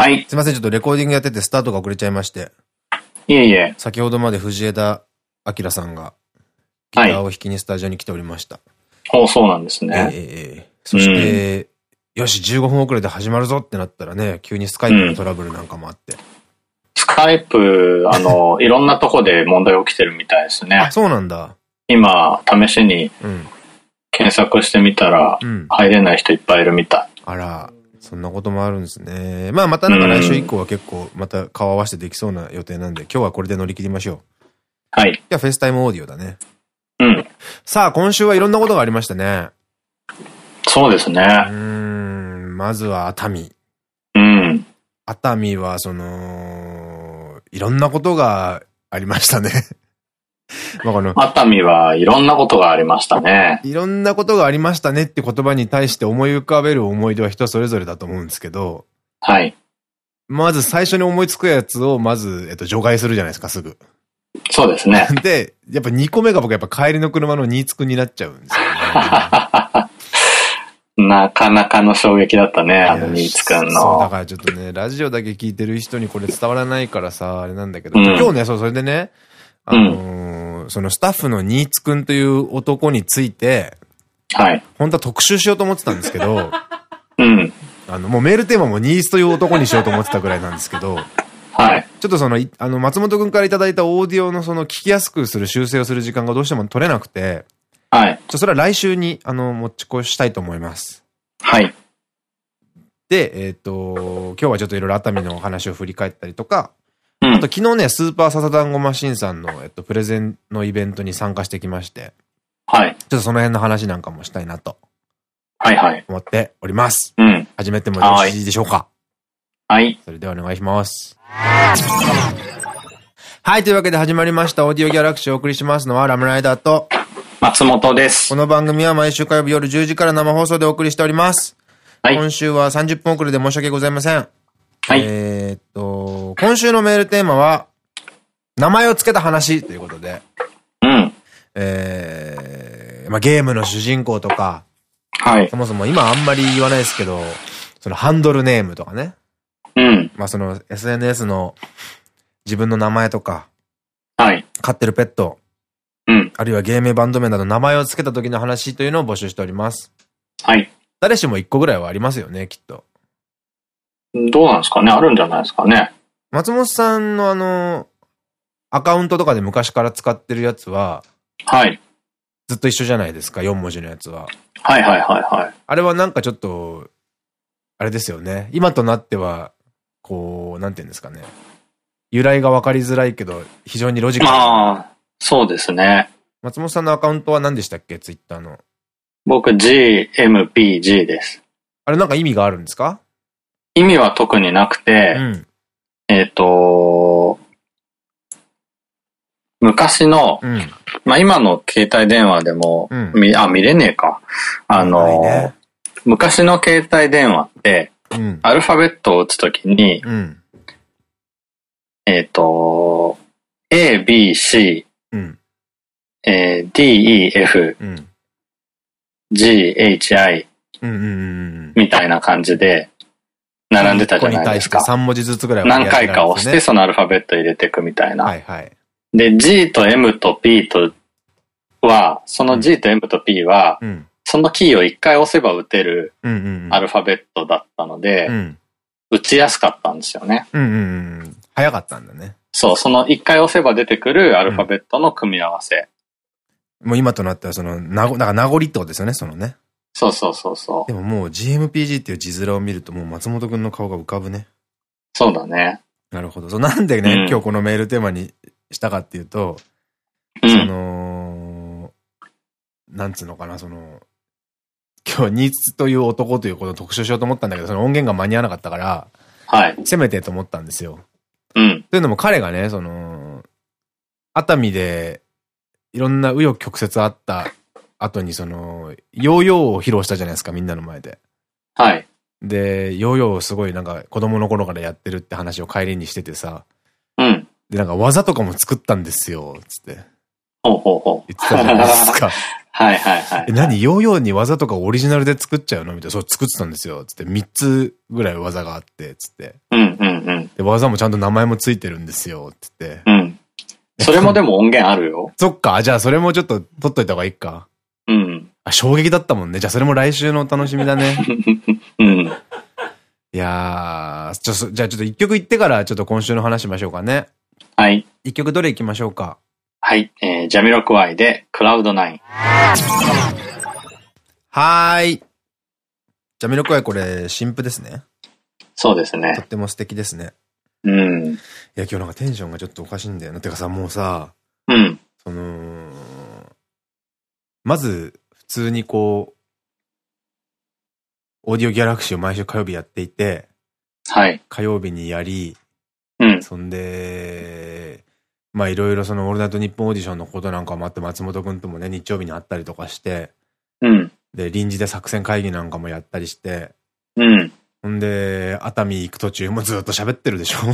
はい。すいません、ちょっとレコーディングやっててスタートが遅れちゃいまして。いえいえ。先ほどまで藤枝明さんが、ギターを弾きにスタジオに来ておりました。おそうなんですええね。ええそして、よし、15分遅れで始まるぞってなったらね、急にスカイプのトラブルなんかもあって。スカイプ、あの、いろんなとこで問題起きてるみたいですねあ、。そうなんだ。今、試しにうん。検索してみたら、うん。入れない人いっぱいいるみたい。あら、そんなこともあるんですね。まあまたなんか来週以降は結構また顔合わせてできそうな予定なんで、今日はこれで乗り切りましょう。はい。じゃあフェイスタイムオーディオだね。うん。さあ、今週はいろんなことがありましたね。そうですねう。ーん、まずは熱海。うん。熱海は、その、いろんなことがありましたね。まあこの、熱海はいろんなことがありましたね。いろんなことがありましたねって言葉に対して思い浮かべる思い出は人それぞれだと思うんですけど、はい。まず最初に思いつくやつをまず、えっと、除外するじゃないですか、すぐ。そうですね。で、やっぱ2個目が僕やっぱ帰りの車のニーツくんになっちゃうんですよね。なかなかの衝撃だったね、あのニーツくんそう、だの。からちょっとね、ラジオだけ聞いてる人にこれ伝わらないからさ、あれなんだけど、うん今日ね、そう、それでね、あのーそのスタッフのニーツくんという男について、はい。本当は特集しようと思ってたんですけど、うん。あの、もうメールテーマもニーツという男にしようと思ってたぐらいなんですけど、はい。ちょっとその、いあの、松本くんからいただいたオーディオのその聞きやすくする修正をする時間がどうしても取れなくて、はい。ちょそれは来週に、あの、持ち越したいと思います。はい。で、えっ、と、今日はちょっといろいろ熱海のお話を振り返ったりとか、うんあと昨日ね、スーパーササダンゴマシンさんの、えっと、プレゼンのイベントに参加してきまして、はい。ちょっとその辺の話なんかもしたいなとはい。はい。思っております。うん。始めてもよろしいでしょうか？はい。それではお願いします。はい、というわけで始まりました、オーディオギャラクシーをお送りしますのはラムライダーと、松本ですこ。の番組は毎週火曜日夜10時から生放送でお送りしております。はい。今週は30分遅れで申し訳ございません。はいえーっと、今週のメールテーマは、名前を付けた話ということで、うん。えー、まあ、ゲームの主人公とか、はいそ。もそも今あんまり言わないですけど、そのハンドルネームとかね、うん。まあ、その SNS の自分の名前とか、はい。飼ってるペット、うん。あるいは芸名バンド名など名前を付けた時の話というのを募集しております。はい。誰しも一個ぐらいはありますよね、きっと。どうなんですかね？あるんじゃないですかね？松本さんのあの、アカウントとかで昔から使ってるやつは、はい。ずっと一緒じゃないですか、4文字のやつは。はいはいはいはい。あれはなんかちょっと、あれですよね。今となっては、こう、なんていうんですかね。由来がわかりづらいけど、非常にロジカルな。まあ、そうですね。松本さんのアカウントは何でしたっけ？ツイッターの。僕 GMPG です。あれなんか意味があるんですか？意味は特になくて、うん。えっ、と、昔の、うん。まあ今の携帯電話でも、うんみあ、見れねえか。あの、ね昔の携帯電話って、うん。アルファベットを打つときに、うん。えっ、と、A, B, C, うん。えー D, E, F, うん。G, H, I。みたいな感じで、並んでたじゃないですここに対してか。3文字ずつぐらい何回か押して、ね。そのアルファベット入れていくみたいな。はいはい。で、G と M と P とは、その G と M と P は、うん。そのキーを一回押せば打てるうんうんうん。アルファベットだったので、うん。打ちやすかったんですよね。うんうんうん。早かったんだね。そう、その一回押せば出てくるアルファベットの組み合わせ。もう今となってはその、なご、だから名残ってことですよね、そのね。そうそうそうそう。でももう GMPG っていう字面を見るともう松本くんの顔が浮かぶね。そうだね。なるほど。そうなんでね、うん今日このメールテーマにしたかっていうと、そうん。の、なんつうのかな、その、今日ニーツという男ということを特集しようと思ったんだけど、その音源が間に合わなかったから、はい。せめてと思ったんですよ。うん。というのも彼がね、その、熱海で、いろんな紆余曲折あった後に、その、ヨーヨーを披露したじゃないですか、みんなの前で。はい。で、ヨーヨーをすごいなんか子供の頃からやってるって話を帰りにしててさ、うん。で、なんか技とかも作ったんですよ、つってほうほうほ言ってたじゃないですか。はいはいはい。え、何？ヨーヨーに技とかオリジナルで作っちゃうの？みたいな。そう、作ってたんですよ。つって、3つぐらい技があって、つって。うんうんうん。で、技もちゃんと名前もついてるんですよ。つって。うん。それもでも音源あるよ。そっか。じゃあ、それもちょっと取っといた方がいいか。うん。あ、衝撃だったもんね。じゃあ、それも来週のお楽しみだね。うん。いやー、ちょ、そじゃあちょっと一曲言ってから、ちょっと今週の話しましょうかね。はい。一曲どれ行きましょうか？はい。えー、ジャミロクワイで、クラウドナイン。はーい。じゃあ、ミロクワイこれ、新譜ですね。とっそうですね。ても素敵ですね。うん。いや、今日なんかテンションがちょっとおかしいんだよな。てかさ、もうさ、うん。その、まず、普通にこう、オーディオギャラクシーを毎週火曜日やっていて、はい。火曜日にやり、うん。そんで、まあいろいろそのオールナイトニッポンオーディションのことなんかもあって松本くんともね、日曜日に会ったりとかして、うん。で、臨時で作戦会議なんかもやったりして、うん。ほんで、熱海行く途中もずっと喋ってるでしょ？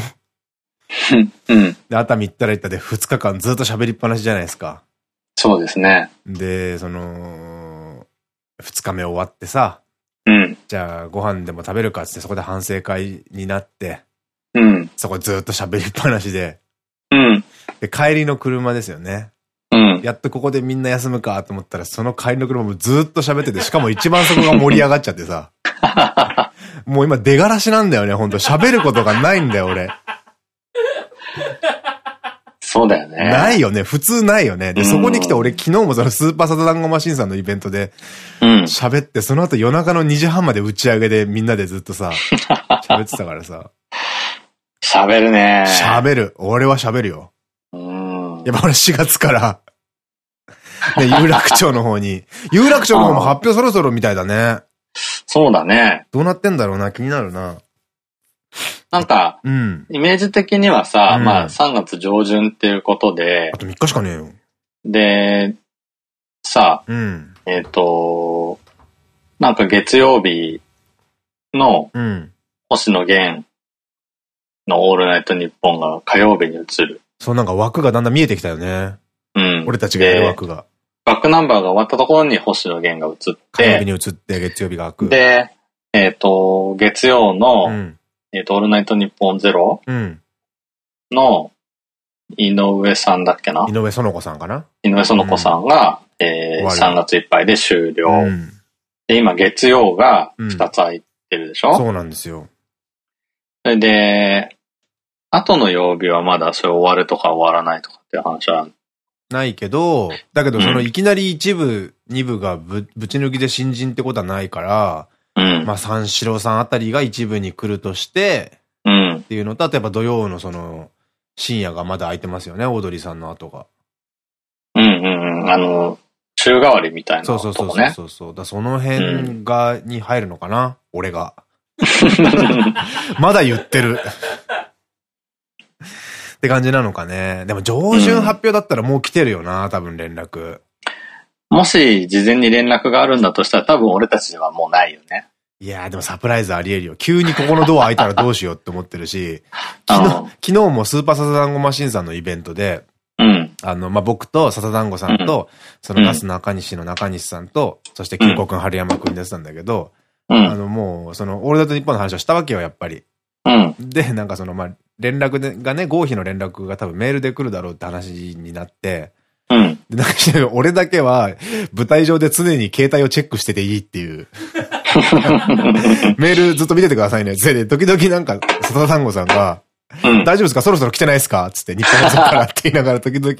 うん。で、熱海行ったら行ったで2日間ずっと喋りっぱなしじゃないですか。そうですね。で、その、2日目終わってさ、うん。じゃあご飯でも食べるかっつってそこで反省会になって、うん。そこでずっと喋りっぱなしで、うん。で、帰りの車ですよね。うん。やっとここでみんな休むかと思ったら、その帰りの車もずっと喋ってて、しかも一番そこが盛り上がっちゃってさ。もう今出がらしなんだよね、ほんと。喋ることがないんだよ、俺。そうだよね。ないよね。普通ないよね。で、うんそこに来て俺昨日もそのスーパーサザダンゴマシンさんのイベントでうん。喋って、その後夜中の2時半まで打ち上げでみんなでずっとさ、喋ってたからさ。喋るね。喋る。俺は喋るよ。うん。やっぱ俺4月から、ね、有楽町の方に。有楽町の方も発表そろそろみたいだね。そうだね。どうなってんだろうな、気になるな。なんか、うん。イメージ的にはさ、うんまあ3月上旬っていうことであ、と3日しかねえよ。で、さ、うん。えっ、と、なんか月曜日のうん。星野源のオールナイトニッポンが火曜日に移る。そうなんか枠がだんだん見えてきたよね。うん。俺たちがやるで枠が。バックナンバーが終わったところに星野源が移っ火曜日て、に移って月曜日が開く。で、えっ、と、月曜の、うん。えっ、と、オールナイトニッポンゼロうん。の井上さんだっけな？井上園子さんかな？井上園子さんが、えー、終わる3月いっぱいで終了。うん。で、今月曜が2つ空いてるでしょ、そうなんですよ。それで、後の曜日はまだそれ終わるとか終わらないとかっていう話は、ないけど、だけどそのうんいきなり一部、二部がぶぶち抜きで新人ってことはないから、うん。まあ三四郎さんあたりが一部に来るとして、うんっ。ていうのと、あとやっぱ土曜のその、深夜がまだ空いてますよね、オードリーさんの後が。うんうんうん。あの、週替わりみたいなそうとそうそうそう。そうそう。だその辺が、に入るのかな俺が。まだ言ってる。って感じなのかね。でも上旬発表だったらもう来てるよな、多分連絡。もし事前に連絡があるんだとしたら多分俺たちではもうないよね。いやーでもサプライズあり得るよ。急にここのドア開いたらどうしようって思ってるし、昨日、うん昨日もスーパーサザダンゴマシンさんのイベントで、うん。あの、まあ、僕と笹団子さんと、そのガス中西の中西さんと、そして金子くん、春山くんでてたんだけど、うん。あの、もう、その、オールナイトニッポンの話をしたわけよ、やっぱり。うん。で、なんかその、まあ、連絡でがね、合否の連絡が多分メールで来るだろうって話になって、うん。で、なんか俺だけは、舞台上で常に携帯をチェックしてていいっていう。メールずっと見ててくださいね。で、時々なんか、笹団子さんが、うん。大丈夫ですか？そろそろ来てないですか？つって、日本放送からって言いながら時々、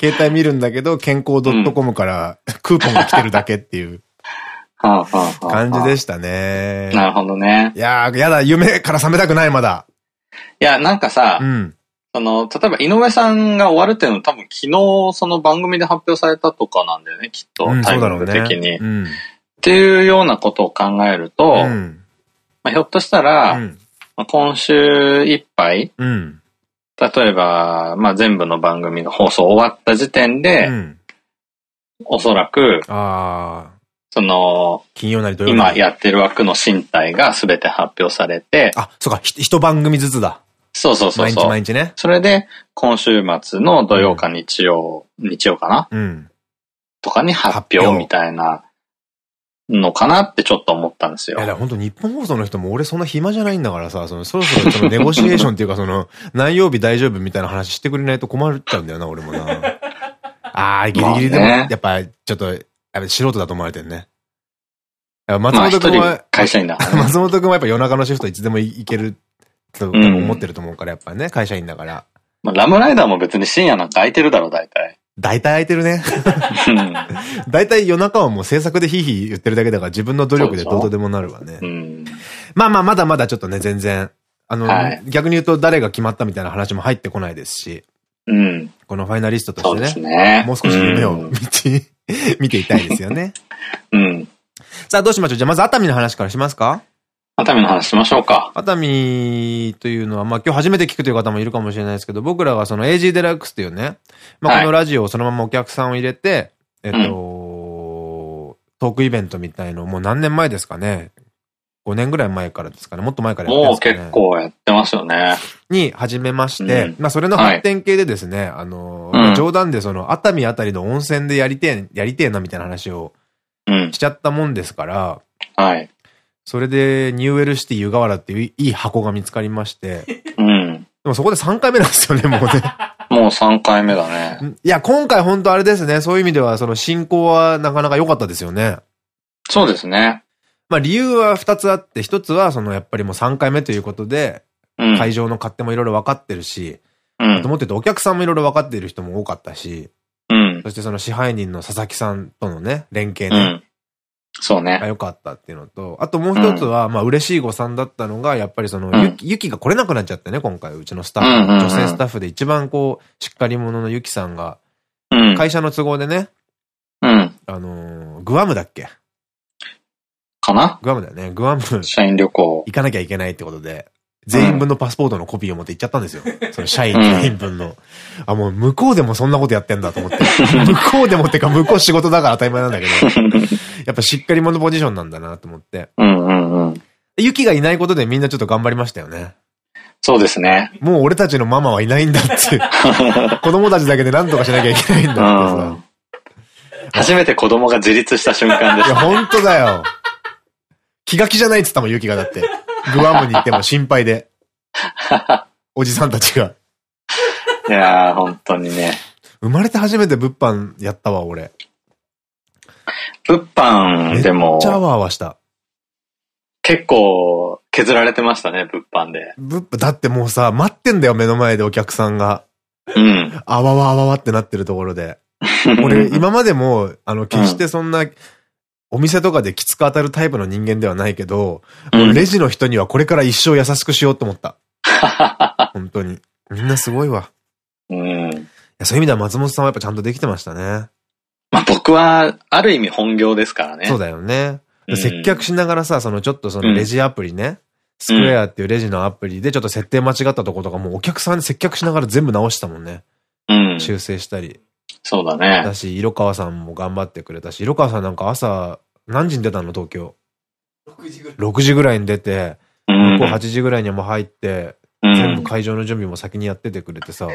携帯見るんだけど、健康 .com からクーポンが来てるだけっていう感じでしたね。なるほどね。いやー、やだ、夢から覚めたくない、まだ。いや、なんかさ、うん。その、例えば井上さんが終わるっていうのは多分昨日その番組で発表されたとかなんだよね、きっと。うん、タイミ。ング的に。っうん。ていうようなことを考えると、うん。まあ、ひょっとしたら、うん。まあ今週いっぱい、うん。例えば、まあ、全部の番組の放送終わった時点で、うん。おそらく、その。今やってる枠の身体が全て発表されて、あ、そうか、ひ一番組ずつだ。そうそうそう毎日。毎日ね。それで、今週末の土曜か日曜、日曜かな？うん。とかに発表みたいなのかなってちょっと思ったんですよいや、。本当日本放送の人も俺そんな暇じゃないんだからさ、そのそろそろそのネゴシエーションっていうかその、何曜日大丈夫みたいな話してくれないと困っちゃうんだよな、俺もな。あー、ギリギリでも、まあねやっぱちょっと、やっぱ素人だと思われてるね。松本君は、会社員だ。松本君はやっぱ夜中のシフトいつでも行けると多分思ってると思うから、やっぱね、会社員だから。まあラムライダーも別に深夜なんか空いてるだろ、大体。大体空いてるね。うん 大体夜中はもう制作でヒーヒー言ってるだけだから自分の努力でどうとでもなるわねう。ん。まあまあ、まだまだちょっとね、全然。あの、はい逆に言うと誰が決まったみたいな話も入ってこないですし、うん。このファイナリストとそうでしてね、すね。もう少し夢をうん見て、見ていたいですよね。うん。さあ、どうしましょう？じゃあまず熱海の話からしますか？熱海の話しましょうか。熱海というのは、まあ今日初めて聞くという方もいるかもしれないですけど、僕らがその AG デラックスというね、まあはいこのラジオをそのままお客さんを入れて、えっと、トークイベントみたいのもう何年前ですかね。5年ぐらい前からですかね。もっと前からやってるんもうですかね。結構やってますよね。に始めまして、うんまあそれの発展系でですね、あの、うん冗談でその熱海あたりの温泉でやりてえ、やりてえなみたいな話をうんし。ちゃったもんですから、はい。それでニューエルシティ湯河原っていういい箱が見つかりまして、うん。でもそこで3回目なんですよね、もうね。もう3回目だね。いや、今回本当あれですね、そういう意味ではその進行はなかなか良かったですよね。そうですね。まあ理由は2つあって、1つはそのやっぱりもう3回目ということで、うん。会場の勝手もいろいろ分かってるし、うんあと。もっと言うとお客さんもいろいろ分かっている人も多かったし、うん。そしてその支配人の佐々木さんとのね、連携ね、うん。そうね。が良かったっていうのと、あともう一つは、まあ嬉しい誤算だったのが、やっぱりその、うんゆき、ゆきが来れなくなっちゃってね、今回、うちのスタッフ、うんうんうん女性スタッフで一番こう、しっかり者のゆきさんが、うん。会社の都合でね、うん。あのーグアムだっけ？かな？グアムだよね。グアム行社員旅行。かなきゃいけないってことで、全員分のパスポートのコピーを持って行っちゃったんですよ。その社員全員分の。あ、もう向こうでもそんなことやってんだと思って。向こうでもってか向こう仕事だから当たり前なんだけど、やっぱしっかり者ポジションなんだなと思って。うんうんうん。ユキがいないことでみんなちょっと頑張りましたよね。そうですね。もう俺たちのママはいないんだって。子供たちだけで何とかしなきゃいけないんだってうさん。初めて子供が自立した瞬間でいや、す。本当だよ。気が気じゃないっつったもん、ユキがだって。グアムに行っても心配で。おじさんたちが。いやー、本当にね。生まれて初めて物販やったわ、俺。物販でもめっちゃあわあわした。結構削られてましたね、物販で。物販、だってもうさ、待ってんだよ、目の前でお客さんが。うん。あわわあわわってなってるところで。俺、今までも、あの、決してそんな、お店とかできつく当たるタイプの人間ではないけど、うんレジの人にはこれから一生優しくしようと思った。本当に。みんなすごいわ。いうん。やそういう意味では松本さんはやっぱちゃんとできてましたね。まあ僕は、ある意味本業ですからね。そうだよね。うん接客しながらさ、そのちょっとそのレジアプリね、スクエアっていうレジのアプリでちょっと設定間違ったとことかもうお客さんに接客しながら全部直したもんね。うん。修正したり。そうだねだ。し、色川さんも頑張ってくれたし、色川さんなんか朝、何時に出たの？東京。6時ぐらい。6時ぐらいに出て、うん。向こう8時ぐらいにはもう入って、うん。全部会場の準備も先にやっててくれてさ。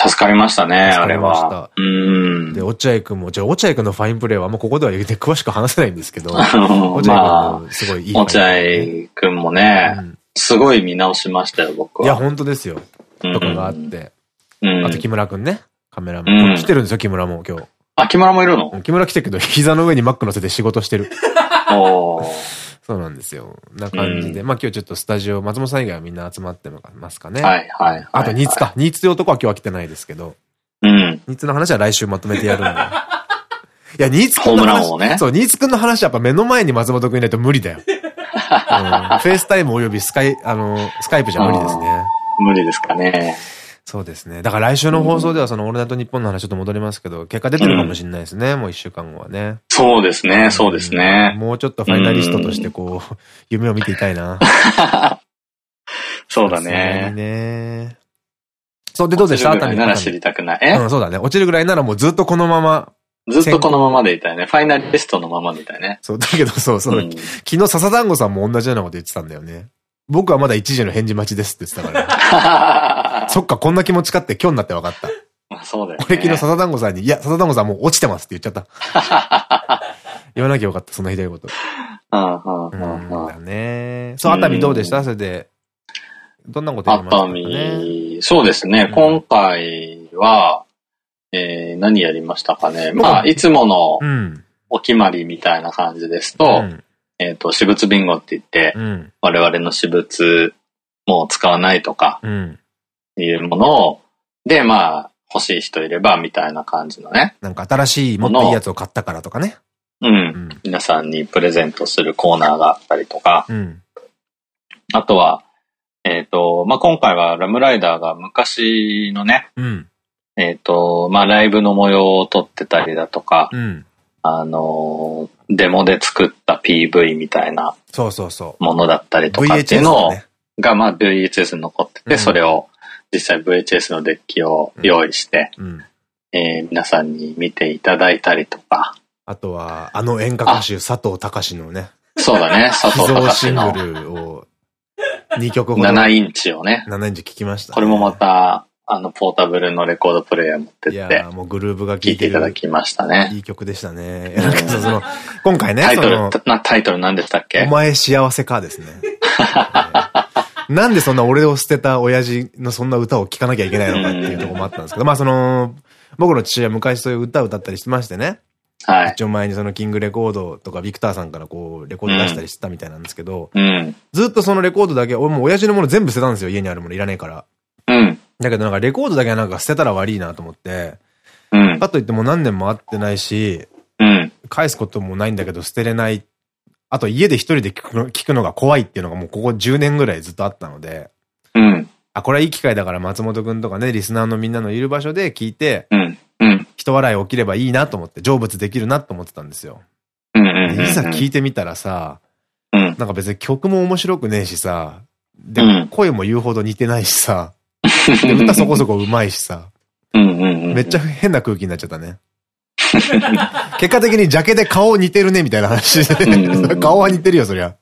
助かりましたね、あれは。うん。で、落合くんも、じゃ落合くんのファインプレーはあんまここでは言って詳しく話せないんですけど、落合くんまもすごいいいね。落合くんもね、うんすごい見直しましたよ、僕は。いや、本当ですよ。うんとかがあって。うん。あと木村くんね。カメラマン。うん来てるんですよ、木村も今日。あ、木村もいるの？木村来てるけど、膝の上にマック乗せて仕事してる。そうなんですよ。な感じで。うまあ今日ちょっとスタジオ、松本さん以外はみんな集まってますかね。はい、はい、はい。あと、ニーツか。ニーツという男は今日は来てないですけど、うん。ニーツの話は来週まとめてやるんで。いや、ニーツくんの話、王ねそう、ニーツくんの話はやっぱ目の前に松本くんいないと無理だよ。うん、フェイスタイムおよびスカイ、あの、スカイプじゃ無理ですね。無理ですかね。そうですね。だから来週の放送ではそのオールナイトニッポンの話ちょっと戻りますけど、結果出てるかもしれないですね。もう一週間後はね。そうですね、そうですね。もうちょっとファイナリストとしてこう、夢を見ていたいな。そうだね。ね。そう、でどうでした？落ちるぐらいなら熱海知りたくない？え、うん、そうだね。落ちるぐらいならもうずっとこのまま。ずっとこのままでいたいね。ファイナリストのままでいたいね。そう、だけどそうそう。うん昨日笹団子さんも同じようなこと言ってたんだよね。僕はまだ一時の返事待ちですって言ってたから。そっか、こんな気持ちかって今日になって分かった。まあそうだよ、ね。俺昨日笹団子さんに、いや、笹団子さんもう落ちてますって言っちゃった。言わなきゃよかった、そんなひどいこと。うん、だね。そう、熱海どうでした？それで。どんなことやりました？熱かね。海、そうですね、うん今回は、えー、何やりましたかね。まあ、僕いつものうん。お決まりみたいな感じですと、うん。えっと、私物ビンゴって言って、うん。我々の私物もう使わないとかうん。いうものを、で、まあ、欲しい人いればみたいな感じのね、なんか新しい、もっといいやつを買ったからとかね。うん、うん。皆さんにプレゼントするコーナーがあったりとか、うん。あとは、えっ、と、まあ、今回はラムライダーが昔のね、うん。えっ、と、まあ、ライブの模様を撮ってたりだとか、うん。あのーデモで作った PV みたいなそうそうそう。ものだったりとかっていうのを。が、まあ、VHS に残ってて、うんそれを実際 VHS のデッキを用意して、うん。えー皆さんに見ていただいたりとか、あとは、あの演歌歌手、佐藤隆のね、そうだね、佐秘藤隆のングルを2曲ほど。7インチをね、7インチ聞きましたね。これもまた、あの、ポータブルのレコードプレイヤー持っていやってー、もうグルーブが聴聴いていただきましたね。いい曲でしたね。なんかさその、今回ね、タイトルタイトル何でしたっけ？お前幸せかですね。なんでそんな俺を捨てた親父のそんな歌を聴かなきゃいけないのかっていうところもあったんですけど、まあその、僕の父親は昔そういう歌を歌ったりしてましてね。はい。一応前にそのキングレコードとかビクターさんからこうレコード出したりしてたみたいなんですけど、うん。ずっとそのレコードだけ、俺もう親父のもの全部捨てたんですよ、家にあるものいらねえから。うん。だけどなんかレコードだけはなんか捨てたら悪いなと思って、うん。かといってもう何年も会ってないし、うん。返すこともないんだけど捨てれない。あと家で一人で聞くの聞くのが怖いっていうのがもうここ10年ぐらいずっとあったので、うん。あ、これはいい機会だから松本くんとかね、リスナーのみんなのいる場所で聞いて、うん。うん。人笑い起きればいいなと思って、成仏できるなと思ってたんですよ。うん。いざ聞いてみたらさ、うん。なんか別に曲も面白くねえしさ、で、うん声も言うほど似てないしさ、で歌そこそこ上手いしさ、うんうんうん。めっちゃ変な空気になっちゃったね。結果的にジャケで顔似てるねみたいな話顔は似てるよ、そりゃ。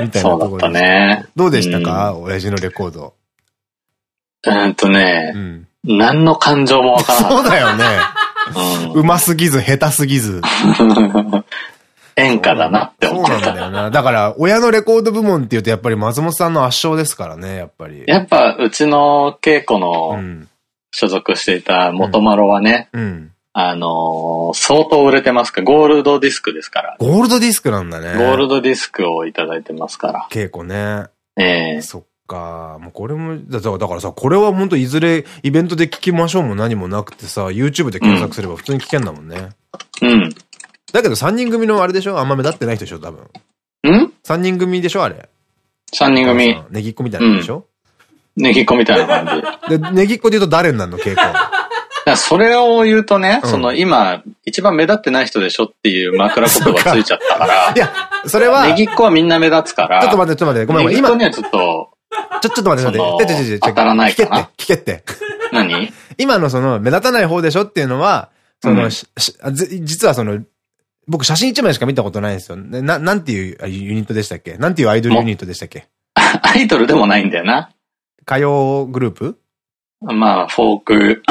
みたいなそうだった。ね。どうでしたか？親父のレコード。うんとうね、ん。何の感情もわからなそうだよね。い。うますぎず、下手すぎず。うん。演歌だなって思ってそうなんだよた。な。だから、親のレコード部門って言うとやっぱり松本さんの圧勝ですからね、やっぱり。やっぱ、うちの稽古うのん。所属していた元マロはね、うん。あのー相当売れてますか？ら、ゴールドディスクですから。ゴールドディスクなんだね。ゴールドディスクをいただいてますから。稽古ね。ええそっか。もうこれも、だからさ、これは本当いずれイベントで聞きましょうも何もなくてさ、YouTube で検索すれば普通に聞けんだもんね。うん。だけど3人組のあれでしょ？あんま目立ってない人でしょ多分。ん？3人組でしょあれ？三人組、ネギっ子みたいなのでしょ、ねぎっこみたいな感じ。で、ネギっ子で言うと誰になるの稽古。らそれを言うとね、うんその今、一番目立ってない人でしょっていう枕言葉ついちゃったからい、や、それは、ネギっ子はみんな目立つから、ちょっと待って、ちょっと待って、ごめんごめん。今、にはちょっと、ちょ、ちょっと待って、ちょっと待って。ちょちょちょちょ当たらないかな聞けって、聞けって。何？今のその、目立たない方でしょっていうのは、その、うん実はその、僕写真一枚しか見たことないんですよ。ねな、なんていうあユニットでしたっけ？なんていうアイドルユニットでしたっけ？アイドルでもないんだよな。歌謡グループ？まあ、フォーク、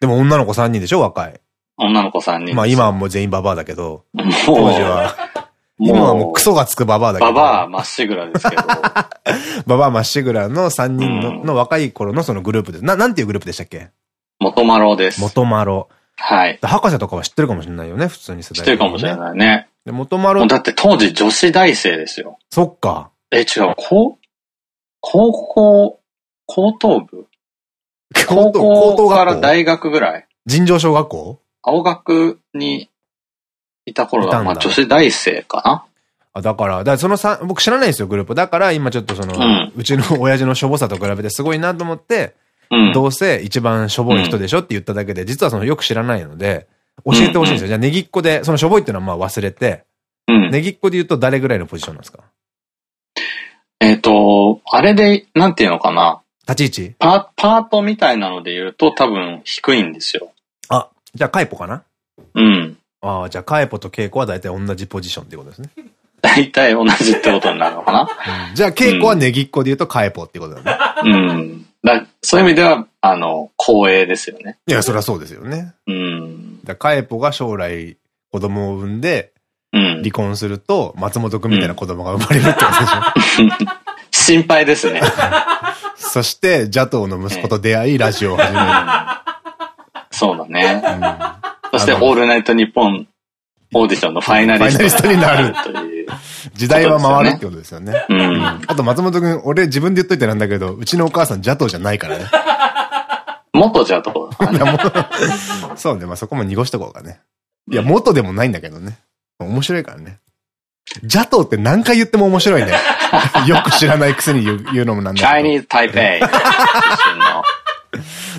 でも女の子3人でしょ若い。女の子3人。まあ今はもう全員ババアだけど、当時は、今はもうクソがつくババアだけど。ババアまっしぐらですけど、ババアまっしぐらの3人の,、うんの若い頃のそのグループです。な、なんていうグループでしたっけ？元マロです。元マロ。はい。博士とかは知ってるかもしれないよね、普通に世代知ってるかもしれい。ないね。で、元マロもう、だって当時女子大生ですよ。そっか。え、違う、高、高校、高等部？高高等校から大学ぐらい尋常小学校？青学にいた頃は、まあ女子大生かあ、だから、だからそのさ僕知らないんですよ、グループ。だから今ちょっとその、ううんちの親父のしょぼさと比べてすごいなと思って、なうん。どうせ一番しょぼい人でしょって言っただけで、実はそのよく知らないので、教えてほしいんですよ。じゃあ、ネギっ子で、そのしょぼいっていうのはまあ忘れて、うん。ネギっ子で言うと誰ぐらいのポジションなんですか？えっと、あれで、なんていうのかな。立ち位置？パパートみたいなので言うと多分低いんですよ。あ、じゃあカイポかな？うん。ああ、じゃあカイポとケイコは大体同じポジションってことですね。大体同じってことになるのかな？うんじゃあケイコはネギっ子で言うとカイポってことだね。うん。だそういう意味では、あの、光栄ですよね。いや、そりゃそうですよね。うん。だカエポが将来子供を産んでうん離。婚すると松本くんみたいな子供が生まれるってことでしょ？心配ですね。そして、ジャトーの息子と出会い、ラジオを始める。そうだね。うんそして、オールナイトニッポンオーディションのファイナリストファイナリストになるという。時代は回るってことですよね。うん。あと、松本くん、俺自分で言っといてなんだけど、うちのお母さん、ジャトーじゃないからね。元じゃと。そうね、まあそこも濁しとこうかね。いや、元でもないんだけどね。面白いからね。ジャトーって何回言っても面白いね。よく知らないくせに言う言うのもなんだけど。Chinese Taipei 出身の。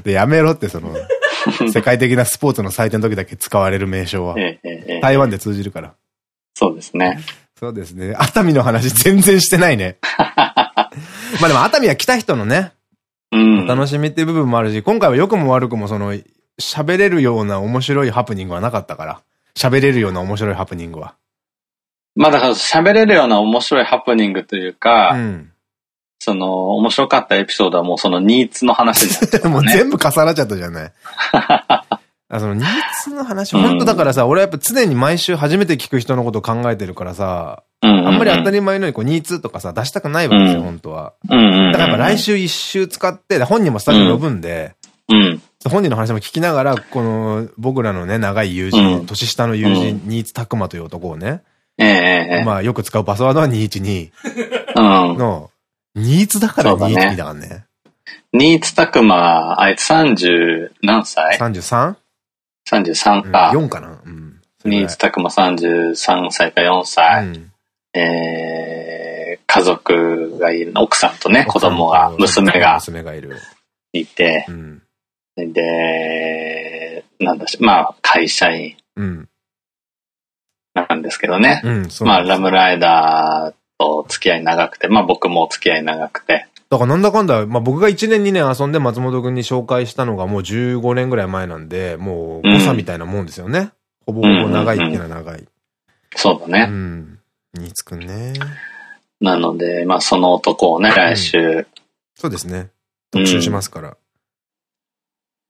で、やめろって、その、世界的なスポーツの祭典の時だけ使われる名称は。台湾で通じるから。そうですね。そうですね。熱海の話全然してないね。まあでも熱海は来た人のね、うん。楽しみっていう部分もあるし、今回は良くも悪くもその、喋れるような面白いハプニングはなかったから。喋れるような面白いハプニングは。まあだから喋れるような面白いハプニングというか、うん。その、面白かったエピソードはもうそのニーツの話になっちゃうもうね。全部重なっちゃったじゃない。あそのニーツの話、本当だからさ、俺はやっぱ常に毎週初めて聞く人のことを考えてるからさ、ああんまり当たり前のようにこうニーツとかさ、出したくないわけですよ、うん本当は。だからやっぱ来週一週使って、本人もスタジオ呼ぶんで、うん。本人の話も聞きながら、この僕らのね、長い友人、うん年下の友人、うニーツタクマという男をね、ええまあよく使うパスワードは212え。うん。の、ニーツだからそうだね212だからね。ニーツタクマ、あいつ30何歳？33? 33うん、か。4かなうん。ニーツタクマ33歳か4歳。うんえー、家族がいるの、奥さんとね、子供が、娘が娘がいる。いてう、ん。で、なんだし、まあ、会社員うん。なんですけどね。うん、そうまあ、ラムライダーと付き合い長くて、まあ僕も付き合い長くて。だからなんだかんだ、まあ僕が1年2年遊んで松本くんに紹介したのがもう15年ぐらい前なんで、もう誤差みたいなもんですよね。ほぼほぼ長いっていうのは長い。うそうだね。ん。ニーツくんね。なので、まあその男をね、来週、そうですね。特集しますから。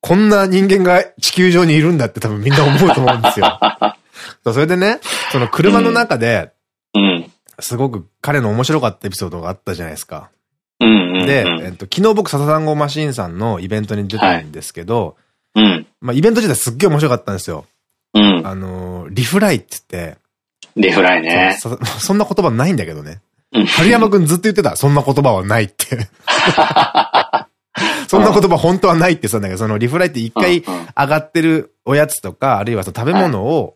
こんな人間が地球上にいるんだって多分みんな思うと思うんですよ。それでね、その車の中で、うん。すごく彼の面白かったエピソードがあったじゃないですか。で、えっと、昨日僕、笹団子マシーンさんのイベントに出たんですけど、うん。まあ、イベント自体すっげえ面白かったんですよ。うん。あのー、リフライって言って、リフライね。そ そんな言葉ないんだけどね。うん春山くんずっと言ってた。そんな言葉はないって。そんな言葉本当はないって言ってたんだけど、そのリフライって一回うん上がってるおやつとか、あるいはその食べ物を、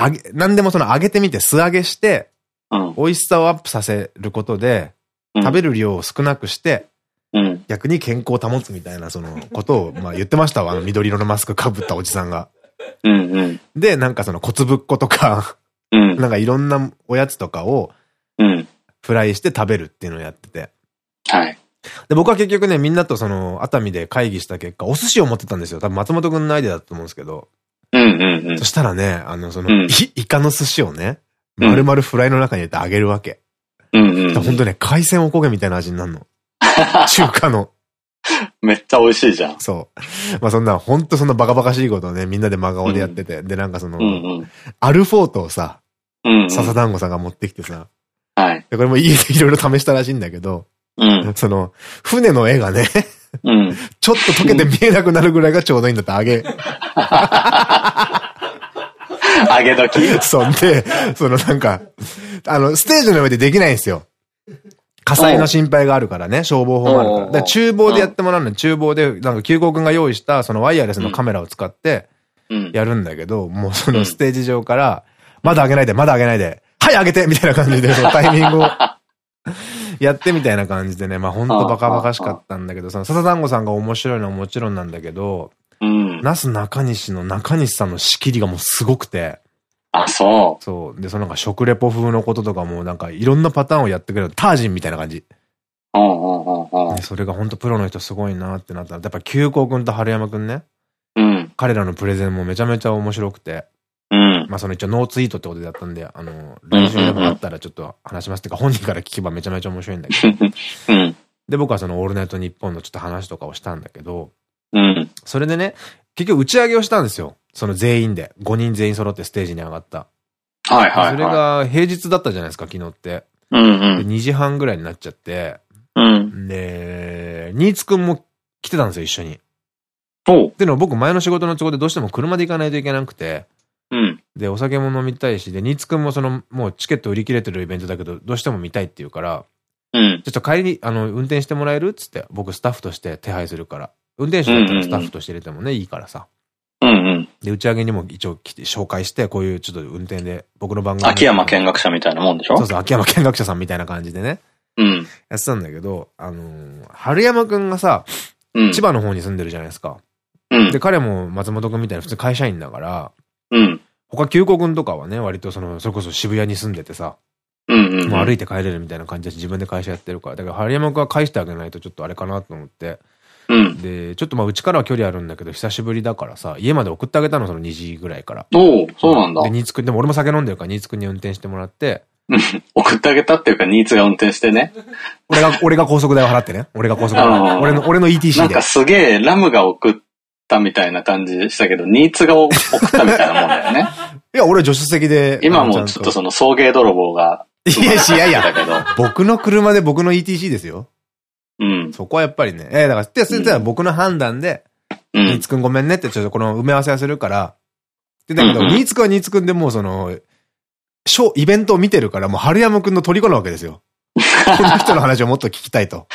うん。あげ、何でもその揚げてみて素揚げして、うん。美味しさをアップさせることで、うん食べる量を少なくして、うん。逆に健康を保つみたいな、そのことを、まあ言ってましたわ。あの緑色のマスクかぶったおじさんが。で、なんかその骨ぶっことか、うん。なんかいろんなおやつとかをうん。フライして食べるっていうのをやってて。はい。で、僕は結局ね、みんなとその、熱海で会議した結果、お寿司を持ってたんですよ。多分松本くんのアイデアだと思うんですけど。うんうんうんそ。したらね、あの、その、うんいイカの寿司をね、うん丸々フライの中に入れて揚げるわけ。うんうん。ほんとね、海鮮おこげみたいな味になるの。中華の。めっちゃ美味しいじゃん。そう。まあそんな、ほんとそんなバカバカしいことをね、みんなで真顔でやってて。で、なんかその、うんうん。アルフォートをさ、うんうん。笹団子さんが持ってきてさ、はい。でこれも家でいろいろ試したらしいんだけど、うん。その、船の絵がね、うん。ちょっと溶けて見えなくなるぐらいがちょうどいいんだって、揚げ。揚げ時？そんで、そのなんか、あの、ステージの上でできないんですよ。火災の心配があるからね、消防法もあるから。だから厨房でやってもらうのに、厨房で、なんか、急行くんが用意した、そのワイヤレスのカメラを使って、うん。やるんだけど、もうそのステージ上から、まだ上げないで、まだ上げないで、はい上げてみたいな感じで、そのタイミングを、やってみたいな感じでね、まあほんとバカバカしかったんだけど、その笹団子さんが面白いのはもちろんなんだけど、うん。なす中西の中西さんの仕切りがもうすごくて、あ、そそう。で、そのなんか食レポ風のこととかもなんかいろんなパターンをやってくれる。タージンみたいな感じ。それがほんとプロの人すごいなってなったら、やっぱ急行くんと春山くんね。うん。彼らのプレゼンもめちゃめちゃ面白くて。うん。まあその一応ノーツイートってことでやったんで、あの、来週でもあったらちょっと話しますっていうか、本人から聞けばめちゃめちゃ面白いんだけど。うん。で、僕はそのオールナイトニッポンのちょっと話とかをしたんだけど、うん。それでね、結局打ち上げをしたんですよ。その全員で。5人全員揃ってステージに上がった。はいはい、はい。それが平日だったじゃないですか、昨日って。うんで2時半ぐらいになっちゃって。うん。うん。で、新津くんも来てたんですよ、一緒に。おう。でも僕前の仕事の都合でどうしても車で行かないといけなくて、うん。で、お酒も飲みたいし、で、新津くんもその、もうチケット売り切れてるイベントだけど、どうしても見たいって言うから、うん。ちょっと帰りに、あの、運転してもらえるっつって、僕スタッフとして手配するから。運転手だったらスタッフとして入れてもね、いいからさ。うんうん。で、打ち上げにも一応来て、紹介して、こういうちょっと運転で、僕の番組。秋山見学者みたいなもんでしょ？そうそう、秋山見学者さんみたいな感じでね、うん。やってたんだけど、あのー春山くんがさ、うん。千葉の方に住んでるじゃないですか。うんで、。彼も松本くんみたいな普通に会社員だから、うん。他休子くんとかはね、割とその、それこそ渋谷に住んでてさ、うんうん。もう歩いて帰れるみたいな感じで自分で会社やってるから、だから春山くんは返してあげないとちょっとあれかなと思って、うん。で、ちょっとまあうちからは距離あるんだけど、久しぶりだからさ、家まで送ってあげたの、その2時ぐらいから。おう、そうなんだで、。新津くん、でも俺も酒飲んでるから、新津くんに運転してもらって、送ってあげたっていうか、ニーツが運転してね。俺が、俺が高速代を払ってね。俺が高速代を払って。俺の、俺の ETC でなんか。すげえラムが送ったみたいな感じしたけど、ニーツが送ったみたいなもんだよね。いや、俺助手席で。今もちょっとその送迎泥棒が。いやいやいや。僕の車で僕の ETC ですよ。うん。そこはやっぱりね。えー、だから、で、先生は僕の判断で、うん。新津くんごめんねって、ちょっとこの埋め合わせはするから。で、だけど、うんうん新津くんは新津くんでもうその、ショー、イベントを見てるから、もう春山くんの虜なわけですよ。この人の話をもっと聞きたいと。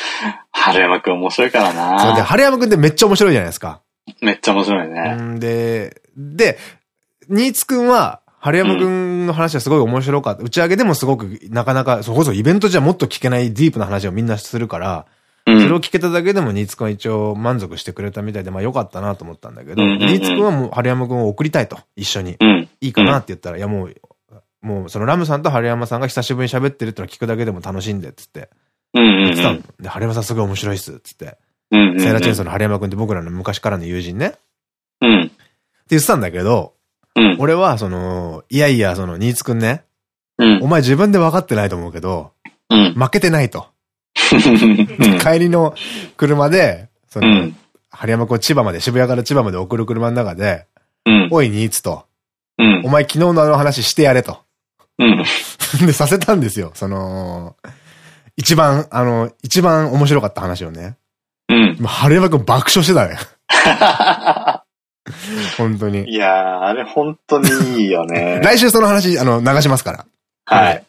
春山くん面白いからそうで、な春山くんってめっちゃ面白いじゃないですか。めっちゃ面白いね。んで、で、新津くんは、春山くんの話はすごい面白かった。打ち上げでもすごく、なかなか、そこそイベントじゃもっと聞けないディープな話をみんなするから、うん。それを聞けただけでも新津くんは一応満足してくれたみたいで、まあ良かったなと思ったんだけど、うんうんうん新津くんはもう春山くんを送りたいと、一緒に。うん。いいかなって言ったら、いやもう、もうそのラムさんと春山さんが久しぶりに喋ってるってのを聞くだけでも楽しんで、つって。うんうん言ってたのうん。で、春山さんすごい面白いっす、つって。セイラチェーンソーの春山くんって僕らの昔からの友人ね。ってうん。言ってたんだけど、うん。俺は、その、いやいや、その、新津くんね、うん。お前自分で分かってないと思うけど、うん。負けてないと。うん。帰りの車で、その、うん。春山くんを千葉まで、渋谷から千葉まで送る車の中で、うん。おい、新津と、うんお。前昨日のあの話してやれと。うん。で、させたんですよ。その、一番、あの、一番面白かった話をね。うん。春山くん爆笑してたね。本当に。いやー、あれ本当にいいよね。来週その話、あの、流しますから。はい。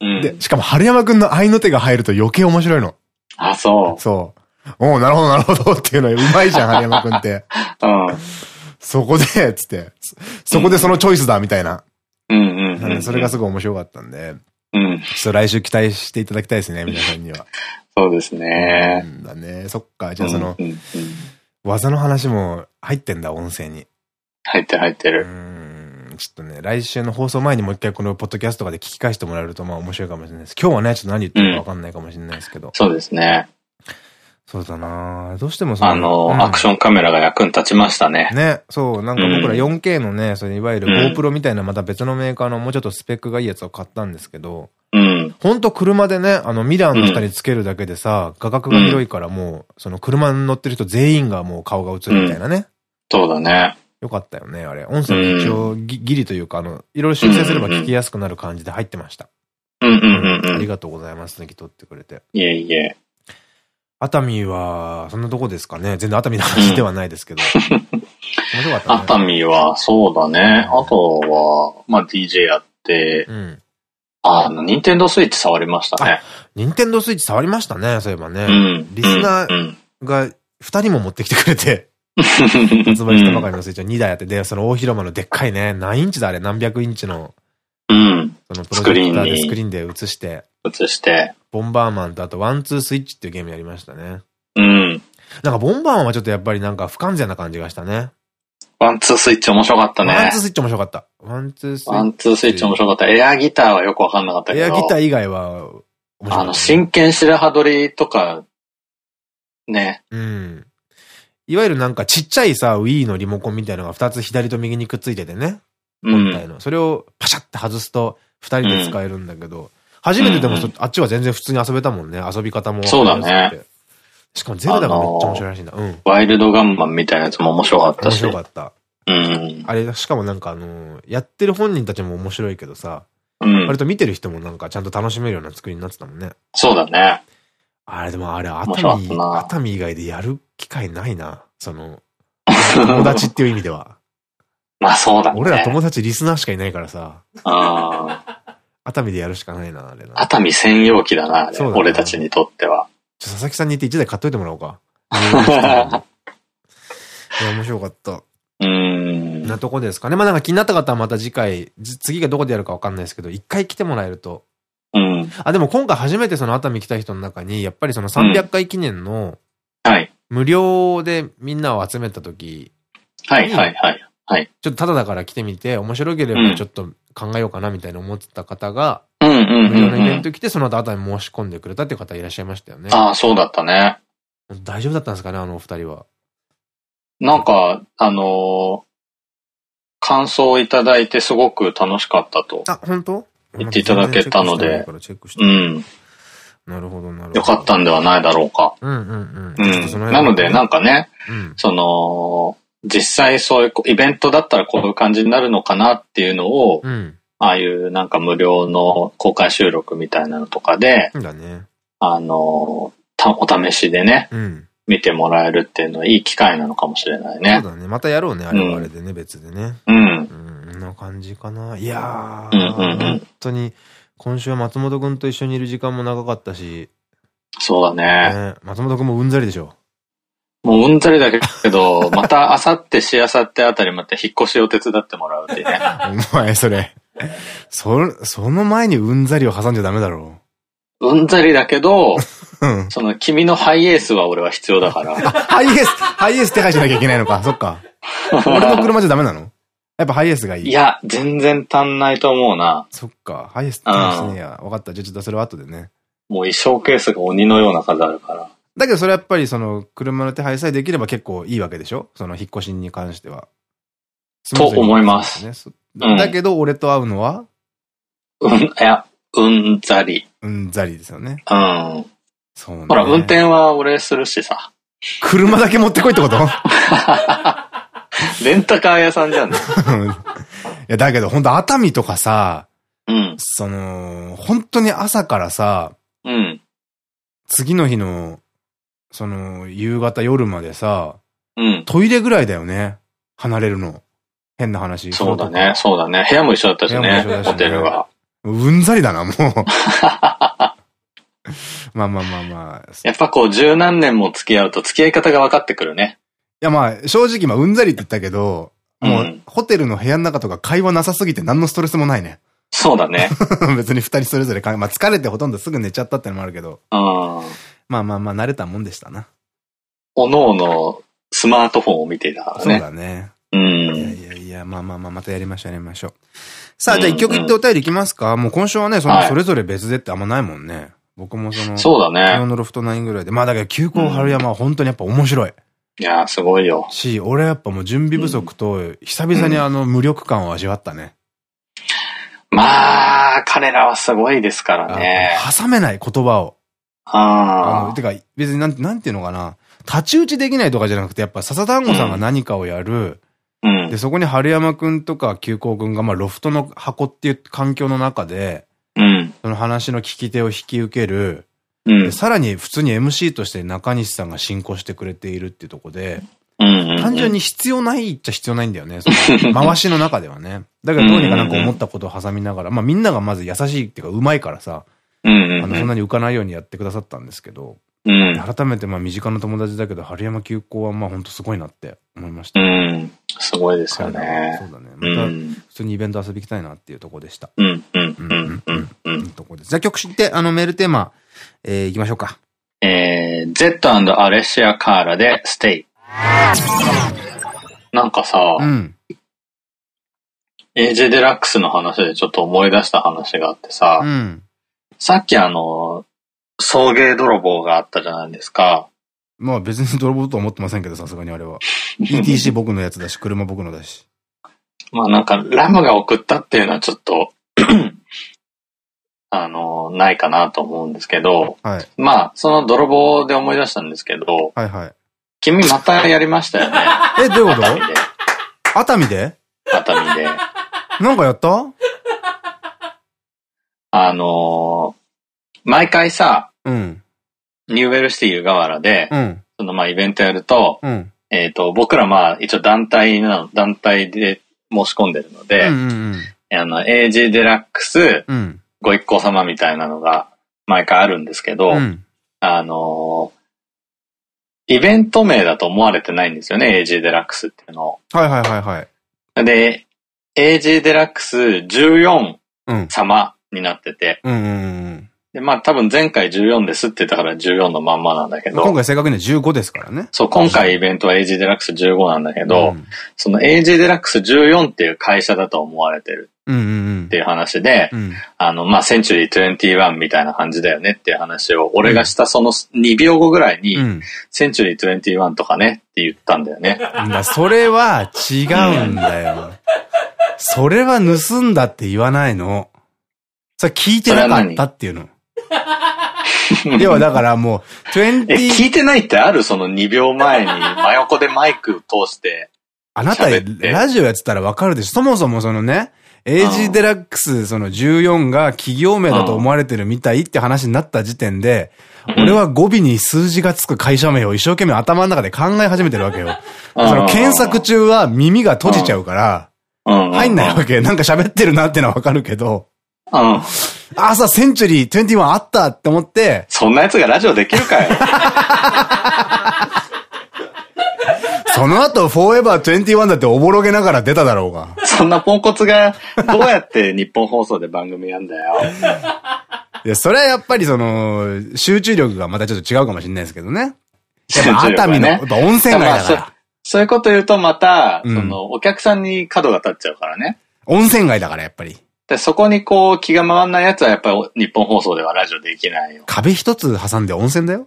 うん。で、しかも春山くんの愛の手が入ると余計面白いの。あ、そそう。おおなるほど、なるほどっていうのうまいじゃん、春山くんって。う。うん。そこで、つって。そそこでそのチョイスだ、みたいな。うんうんうん。それがすごい面白かったんで、うん。ちょっと来週期待していただきたいですね、皆さんには。そうですねう。んだね。そっか。じゃあその、うんうんうん技の話も入ってんだ、音声に。入ってる入ってうる。ん。ちょっとね、来週の放送前にもう一回このポッドキャストとかで聞き返してもらえるとまあ面白いかもしれないです。今日はね、ちょっと何言ってるかわかんないかもしれないですけど。そうですね。そうだなどうしてもそあの、アクションカメラが役に立ちましたね。ね、そう、なんか僕らうん 4K のね、それいわゆるうん GoPro みたいなまた別のメーカーのもうちょっとスペックがいいやつを買ったんですけど、うん。ほんと車でね、あのミラーの下につけるだけでさ、画角が広いからもう、その車に乗ってる人全員がもう顔が映るみたいなね。そうだね。よかったよね、あれ。音声も一応ギギリというか、あの、いろいろ修正すれば聞きやすくなる感じで入ってました。うんうんうんうん。ありがとうございます、抜き取ってくれて。いえいえ。熱海は、そんなとこですかね。全然熱海の話ではないですけど。面白かったね。熱海は、そうだね。あとは、まあ DJ やって、うん。あの、ニンテンドースイッチ触りましたね。ニンテンドースイッチ触りましたね、そういえばね。うん。リスナーうん。が2人も持ってきてくれて、発売したばかりのスイッチを2台あって、で、その大広間のでっかいね、何インチだあれ、何百インチの、うん。そのプロジェクターでスクリーンにスクリーンで映して、映して。ボンバーマンとあとワンツースイッチっていうゲームやりましたね。うん。なんかボンバーマンはちょっとやっぱりなんか不完全な感じがしたね。ワンツースイッチ面白かったねワンツー。スイッチ面白かった。ワンツースイッチ。ワンツースイッチ面白かった。エアギターはよくわかんなかったけど。エアギター以外は面白かった、あの、真剣白羽取りとか、ね。うん。いわゆるなんかちっちゃいさ、Wii のリモコンみたいなのが2つ左と右にくっついててね。うん。本体の。それをパシャって外すと2人で使えるんだけど、初めてでもそ、うんあっちは全然普通に遊べたもんね。遊び方も。そうだね。しかもゼルダがめっちゃ面白いらしいんだ。うん。ワイルドガンマンみたいなやつも面白かった面し。白かった。うん。あれ、しかもなんかあの、やってる本人たちも面白いけどさ、うん。割と見てる人もなんかちゃんと楽しめるような作りになってたもんね。そうだね。あれでもあれ、熱海、な熱海以外でやる機会ないな。その、友達っていう意味では。まあそうだね。俺ら友達リスナーしかいないからさ、あ熱海でやるしかないな、あれな。熱海専用機だな、ね俺たちにとっては。ちょ佐々木さんに言って一台買っといてもらおうか。いや、面白かった。うん。なとこですかね。まあなんか気になった方はまた次回、じ次がどこでやるかわかんないですけど、一回来てもらえると。うん。あ、でも今回初めてその熱海来た人の中に、やっぱりその300回記念のはい。無料でみんなを集めた時、はい、はい、はい。はい。ちょっとただだから来てみて、面白ければちょっと考えようかなみたいな思ってた方が、うん、うん、無料のイうんうん。ベント来て、その後熱海申し込んでくれたっていう方いらっしゃいましたよね。ああ、そうだったね。大丈夫だったんですかね、あのお二人は。なんか、あのー感想をいただいてすごく楽しかったと。あ、本当？言っていただけたのでうん。なるほど、なるほど。よかったんではないだろうか。うんうんううん。ちょっとそのん。辺なので、なんか、かね、うん。その、実際そういうこイベントだったらこういう感じになるのかなっていうのを、うん。ああいうなんか無料の公開収録みたいなのとかで、だね。あの、たお試しでね、うん。見てもらえるっていうのはいい機会なのかもしれないね。そうだね。またやろうね、あれはあれでね、別でね。うん。うん、な感じかな。いやー、うんうんうん本当に、今週は松本くんと一緒にいる時間も長かったし、そうだね。ね、松本くんもうんざりでしょ。もううんざりだけど、またあさってしあさってあたりまた引っ越しを手伝ってもらうってね。お前、それ。そ、その前にうんざりを挟んじゃダメだろうんざりだけど、う。うん。その君のハイエースは俺は必要だから。ハイエース、ハイエース手配しなきゃいけないのか。そっか。俺の車じゃダメなの？やっぱハイエースがいい。いや、全然足んないと思うな。そっか。ハイエース手配しねえや。わかった。じゃあちょっとそれは後でね。もう衣装ケースが鬼のような数あるから。だけどそれはやっぱりその車の手配さえできれば結構いいわけでしょ？その引っ越しに関しては。と思いますうんだけど俺と会うのは？うん、いや、うんざり。うんざりですよね。うん。そうね。ほら、運転は俺するしさ。車だけ持ってこいってこと？レンタカー屋さんじゃんね。いや、だけど本当熱海とかさ、うん。その、本当に朝からさ、うん。次の日の、その、夕方夜までさ、うん。トイレぐらいだよね。離れるの。変な話。そうだね、そうだね。部屋も一緒だったし部ねホテルは。うんざりだな、もう。まあまあまあまあ。いやっぱこう、十何年も付き合うと付き合い方が分かってくるね。やまあ、正直まあ、うんざりって言ったけど、もう、うんホテルの部屋の中とか会話なさすぎて何のストレスもないね。そうだね。別に二人それぞれか、まあ疲れてほとんどすぐ寝ちゃったってのもあるけど、うん。まあまあまあ慣れたもんでしたな。おのおのスマートフォンを見ていたからそうね。だね。ういやん。いやいや、まあまあまあ、またやりましょう、やりましょう。さあ、じゃあ一曲言ってお便りいきますか？もう今週はね、そのはいそれぞれ別でってあんまないもんね。僕もその、そうだね。昨日のロフト9ぐらいで。まあだけど、急行春山は本当にやっぱ面白い。いやー、すごいよ。し、俺やっぱもう準備不足と、久々にあの無力感を味わったね。まあ、彼らはすごいですからね。あ挟めない言葉を。ああの、てか、別になん、なんていうのかな。太刀打ちできないとかじゃなくて、やっぱ笹団子さんが何かをやる。あ。うんで、。そこに春山くんとか急行くんが、まあロフトの箱っていう環境の中で、うん。その話の聞き手を引き受ける。うんで。さらに普通に MC として中西さんが進行してくれているっていうところで、うん。単純に必要ないっちゃ必要ないんだよね。その 回しの中ではね。だけどどうにかなんか思ったことを挟みながら、まあみんながまず優しいっていうか上手いからさ、うん。あのそんなに浮かないようにやってくださったんですけど、うん。改めてまあ身近な友達だけど、春山急行はまあ本当すごいなって思いました。うん。すごいですよねそ。うだね。うまたん。普通にイベント遊び行きたいなっていうところでした。うん。うん。ううんん。うん。ううんん。とこです。じゃあ曲知って、あのメールテーマ、えー、行きましょうか。えー、Z& アレシア・カーラで Stay。なんかさ、うん。AJ デラックスの話でちょっと思い出した話があってさ、うん。さっきあの、送迎泥棒があったじゃないですか。まあ別に泥棒とは思ってませんけど、さすがにあれは。ETC 僕のやつだし、車僕のだし。まあなんか、ラムが送ったっていうのはちょっと、あの、ないかなと思うんですけど、はい。まあ、その泥棒で思い出したんですけど、はいはい。君またやりましたよね。え、どういうこ。と？熱海で？熱海で。なんかやった？あのー毎回さ、うん。ニューウェルシティ湯河原で、うん。そのまあイベントやると、うん。えっ、と、僕らまあ一応団体なの、団体で申し込んでるので、あの、AG デラックス。ご一行様みたいなのが毎回あるんですけど、うん。あのーイベント名だと思われてないんですよね、AG デラックスっていうのを。はいはいはいはい。で、AG デラックス14うん。様になってて、で、まあ多分前回14ですって言ったから14のまんまなんだけうん。今ど、回正確には15ですからね。そう、今回イベントは AG デラックス15なんだけど、うんその AG デラックス14っていう会社だと思われてるっていう話で、うん。うん。あの、まあ、センチュリー21みたいな感じだよねっていう話を、俺がしたその2秒後ぐらいに、うん。センチュリー21とかねって言ったんだよね。だそれは違うんだよ。それは盗んだって言わないの。それ聞いてなかったっていうの。要はだからもう、え、20、聞いてないってあるその2秒前に真横でマイク通して。あなたラジオやってたらわかるでしょ。そもそもそのね、AG デラックスその14が企業名だと思われてるみたいって話になった時点で、俺は語尾に数字がつく会社名を一生懸命頭の中で考え始めてるわけよ。その検索中は耳が閉じちゃうから、入んないわけ。なんか喋ってるなってのはわかるけど、うん。朝センチュリー21あったって思って、そんな奴がラジオできるかよ。その後フォーエバー21だっておぼろげながら出ただろうが。そんなポンコツがどうやって 日本放送で番組やんだよ。いや、それはやっぱりその、集中力がまたちょっと違うかもしれないですけどね。やっぱ熱海の、やっぱ温泉街だから。そういうこと言うとまた、うんその、お客さんに角が立っちゃうからね。温泉街だからやっぱり。で、そこにこう気が回んないやつはやっぱり日本放送ではラジオできないよ。壁一つ挟んで温泉だよ。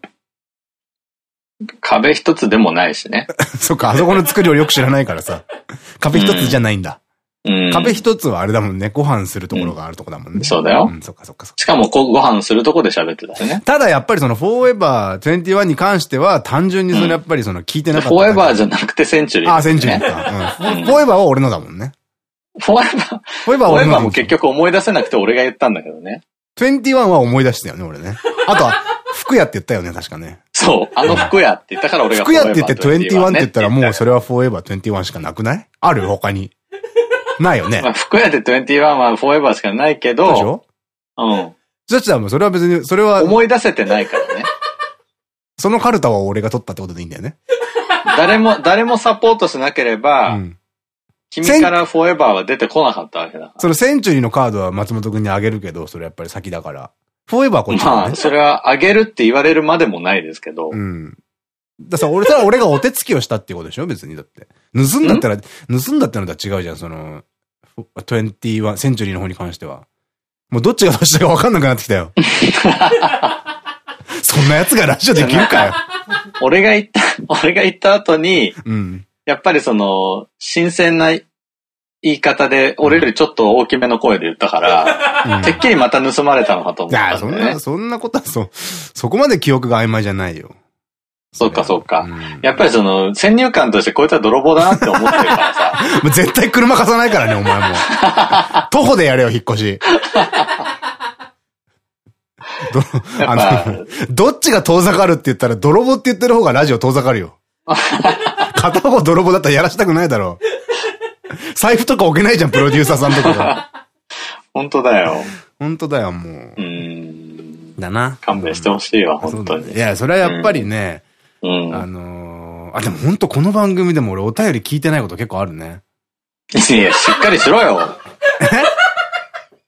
壁一つでもないしね。そっか、あそこの作りをよく知らないからさ。壁一つじゃないんだ。うん。壁一つはあれだもんね。ご飯するところがあるとこだもんね。そうだよん、そっかそっかそっか。しかもこうご飯するとこで喋ってたよね。ただやっぱりそのフォーエバー21に関しては単純にそのやっぱりその聞いてなかった。フォーエバーじゃゃなくてセンチュリー、あ、センチュリーか。うん。フォーエバーは俺のだもんね。フォーエバー、フォーエバーはフォー。エバーも結局思い出せなくて俺が言ったんだけどね。21は思い出したよね、俺ね。あとは、服屋って言ったよね、確かね。そう。あの服屋って言ったから俺が 服屋って言って21って言ったらもうそれ。れはフォーエバー21しかなくない？ある他に。ないよね。まあ、服屋で21はフォーエバーしかないけど、でしょ？うん。そしたらもうそれは別に、それは、思い出せてないからね。そのカルタは俺が取ったってことでいいんだよね。誰も、誰もサポートしなければ、うん。君からフォーエバーは出てこなかったわけだかそのセンチュリーのカードは松本くんにあげるけど、それやっぱり先だから。フォーエバーはこっら。ちねまあ、。それはあげるって言われるまでもないですけど、うん。だからさ、俺、それは俺がお手つきをしたっていうことでしょ別に。だって。盗んだったら、盗んだってのとは違うじゃん、その、21、センチュリーの方に関しては。もうどっちがどっちだか分かんなくなってきたよ。そんな奴がラジオできるかよ。俺が言った、俺が言った後に、うん。やっぱりその、新鮮な言い方で、俺よりちょっと大きめの声で言ったから、うんてっきりまた盗まれたのかと思っいや、たんだよねそんな、。そんなことは、そ、そこまで記憶が曖昧じゃないよ。そっかそっかうんやっぱりその、先入観としてこいつは泥棒だなって思ってるからさ、もう絶対車貸さないからね、お前も。徒歩でやれよ、引っ越し。どあの、どっちが遠ざかるって言ったら、泥棒って言ってる方がラジオ遠ざかるよ。片方泥棒だったらやらしたくないだろう。財布とか置けないじゃん、プロデューサーさんとかが。本当だよ。本当だよ、もうーん。う。だな。勘弁してほしいわ、そう本当に。だねいや、それはやっぱりね、うん。あのーあ、でも本当この番組でも俺お便り聞いてないこと結構あるね。いや、しっかりしろよ。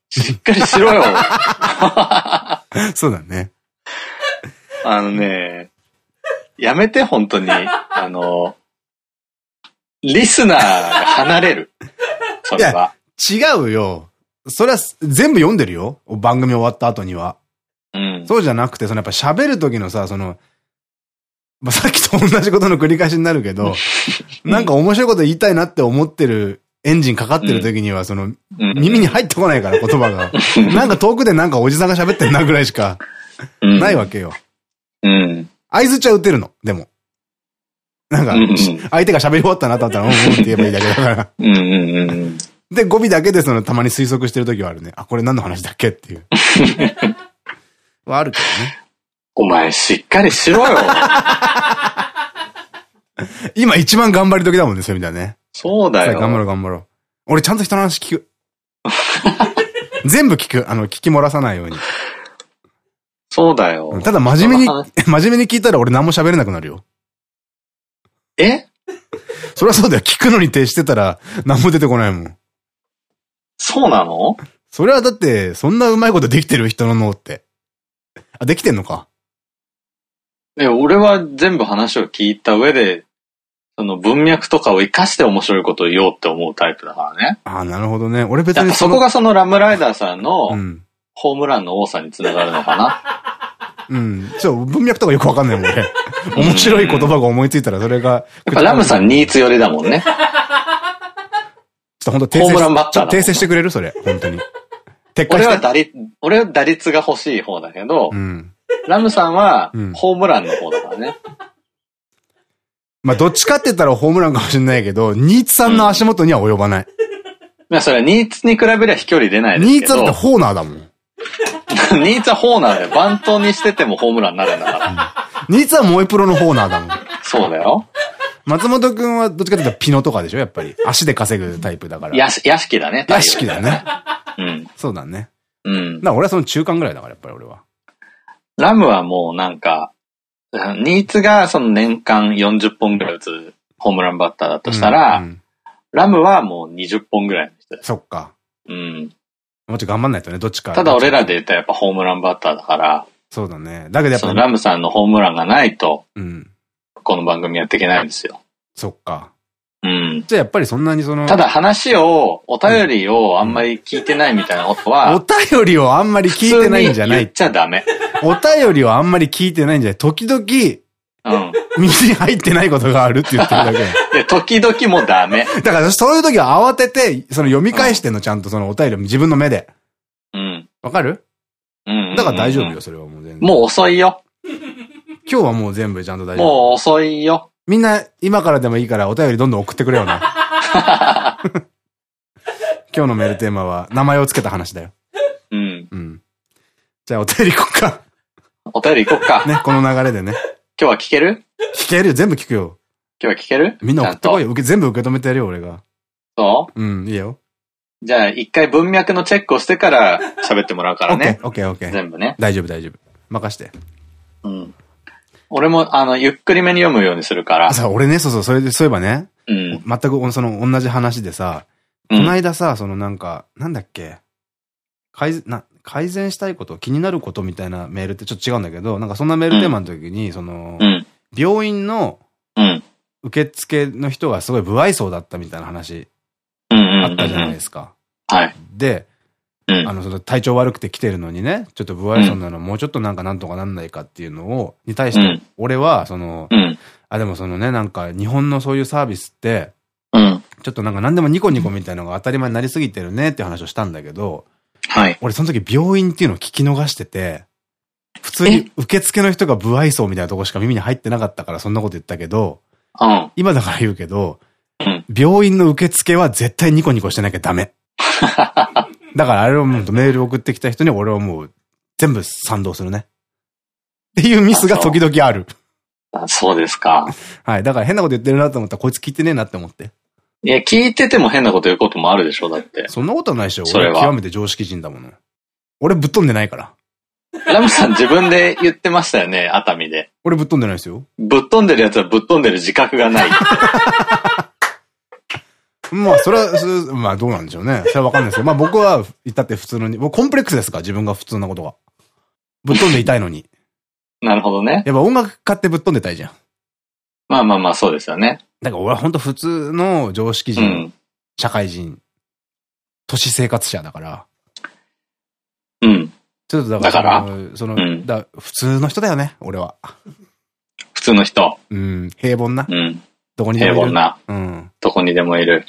しっかりしろよ。そうだね。あのね、やめて、本当に。あの、リスナーが離れる。それは。違うよ。それは全部読んでるよ。番組終わった後には。うん。そうじゃなくて、そのやっぱ喋る時のさ、その、まあ、さっきと同じことの繰り返しになるけど、なんか面白いこと言いたいなって思ってるエンジンかかってる時には、その、うん耳に入ってこないから、言葉が。なんか遠くでなんかおじさんが喋ってんなぐらいしかうんないわけよ。うん。合図ちゃ打てるの、でも。なんか相手が喋り終わったなと思ったら、うんうんって言えばいいだけだから。うんうんうんうん。で、語尾だけでその、たまに推測してる時はあるね。あ、これ何の話だっけっていう。はあるけどね。お前しっかりしろよ。今一番頑張り時だもんね、そういう意味ではね。そうださあ頑張ろうよ。頑張ろう。俺ちゃんと人の話聞く。全部聞く。あの、聞き漏らさないように。そうだよ。ただ真面目に真面目に聞いたら俺何も喋れなくなるよ。え？そりゃそうだよ。聞くのに徹してたら何も出てこないもん。そうなの？それはだって、そんなうまいことできてる人の脳って。あ、できてんのか？え、俺は全部話を聞いた上で、その文脈とかを活かして面白いことを言おうって思うタイプだからね。あなるほどね。俺別にのそこがそのラムライダーさんのうん。ホームランの多さにつながるのかな。うん。そう、文脈とかよくわかんないもん、俺。面白い言葉が思いついたらそれが。やっぱラムさんニーツ寄りだもんね。ちょっと本当訂正ホームランバッター訂正してくれる？それ。本当に。撤回して。俺は打率、俺は打率が欲しい方だけど、うん。ラムさんはうんホームランの方だからね。まあ、どっちかって言ったらホームランかもしれないけど、ニーツさんの足元には及ばない。まあそれはニーツに比べりゃ飛距離出ないですけどニーツはだって、ホーナーだもん。ニーツはホーナーでバントにしててもホームランになるんだから。ニーツは萌えプロのホーナーだもん。そうだよ。松本くんはどっちかっていうとピノとかでしょ？やっぱり。足で稼ぐタイプだから。やし、屋敷だね。屋敷だね。うん。そうだね。うんだ。から俺はその中間ぐらいだから、やっぱり俺は。ラムはもうなんか、ニーツがその年間40本ぐらい打つホームランバッターだとしたら、うんうんラムはもう20本ぐらいの人。そっか。うん。もうちょっと頑張んないとね、どっちか。ただ俺らで言ったらやっぱホームランバッターだから、そうだね。だけどやっぱ、そのラムさんのホームランがないと、うん。この番組やっていけないんですよ。そっか。うん。じゃあやっぱりそんなにその、ただ話を、お便りをあんまり聞いてないみたいなことおは、便りをあんまり聞いてないんじゃな普通に言っい。ちゃダメ。お便りをあんまり聞いてないんじゃない。時々、うん。耳に入ってないことがあるって言ってるだけ。で、時々もダメ。だからそういう時は慌てて、その読み返してんの、ちゃんとそのお便りを自分の目で。うん。わかる？うん。だから大丈夫よ、。それはもう全然。もう遅いよ。今日はもう全部ちゃんと大丈夫。もう遅いよ。みんな、今からでもいいからお便りどんどん送ってくれよな。今日のメールテーマは、名前を付けた話だよ。うん。うん。じゃあお便り行こっか。お便り行こっか。ね、この流れでね。今日は聞ける？聞ける？よ、全部聞くよ。今日は聞ける？みんな送ってこいよ。よ。受け全部受け止めてやるよ、俺が。そう？ん、いいよ。うじゃあ、一回文脈のチェックをしてから喋ってもらうからね。オッケー、オッケー。全部ね。大丈夫、大丈夫。任して。うん。俺も、あの、ゆっくりめに読むようにするからあ、。さ、俺ね、そうそう、それで、そういえばね、うん。全くその同じ話でさ、うんこの間さ、そのなんか、なんだっけ、改善、な、改善したいこと、気になることみたいなメールってちょっと違うんだけど、なんかそんなメールテーマの時に、そのう、ん。病院のうん。受付の人がすごい不愛想だったみたいな話。あったじゃないですか。はい。で、うんあ。の、その体調悪くて来てるのにね、ちょっと不愛想なの、もうちょっとなんかなんとかなんないかっていうのを、に対してうん、俺は、その、うん。あ、でもそのね、なんか日本のそういうサービスって、うん。ちょっとなんか何でもニコニコみたいなのが当たり前になりすぎてるねっていう話をしたんだけど、はい。俺その時病院っていうのを聞き逃してて、普通に受付の人が不愛想みたいなとこしか耳に入ってなかったからそんなこと言ったけど、うん。今だから言うけど、うん病院の受付は絶対ニコニコしてなきゃダメ。だからあれをもうメール送ってきた人に俺はもう全部賛同するね。っていうミスが時々ある。あそうですか。はい。だから変なこと言ってるなと思ったらこいつ聞いてねえなって思って。いや、聞いてても変なこと言うこともあるでしょ、だって。そんなことはないでしょ。それは俺極めて常識人だもの。俺ぶっ飛んでないから。ラムさん自分で言ってましたよね、熱海で。俺ぶっ飛んでないですよ。ぶっ飛んでるやつはぶっ飛んでる自覚がない。まあ、それは、まあ、どうなんでしょうね。それはわかんないですけど、まあ僕は、言ったって普通のに、僕コンプレックスですか自分が普通なことが。ぶっ飛んでいたいのに。なるほどね。やっぱ音楽家ってぶっ飛んでたいじゃん。まあまあまあ、そうですよね。だから俺は本当普通の常識人、うん。社会人、都市生活者だから。うん。ちょっとだから、だから？その、うんだ普通の人だよね、俺は。普通の人。うん、平凡な。うん。どこにでもいる。平凡な。うん。どこにでもいる。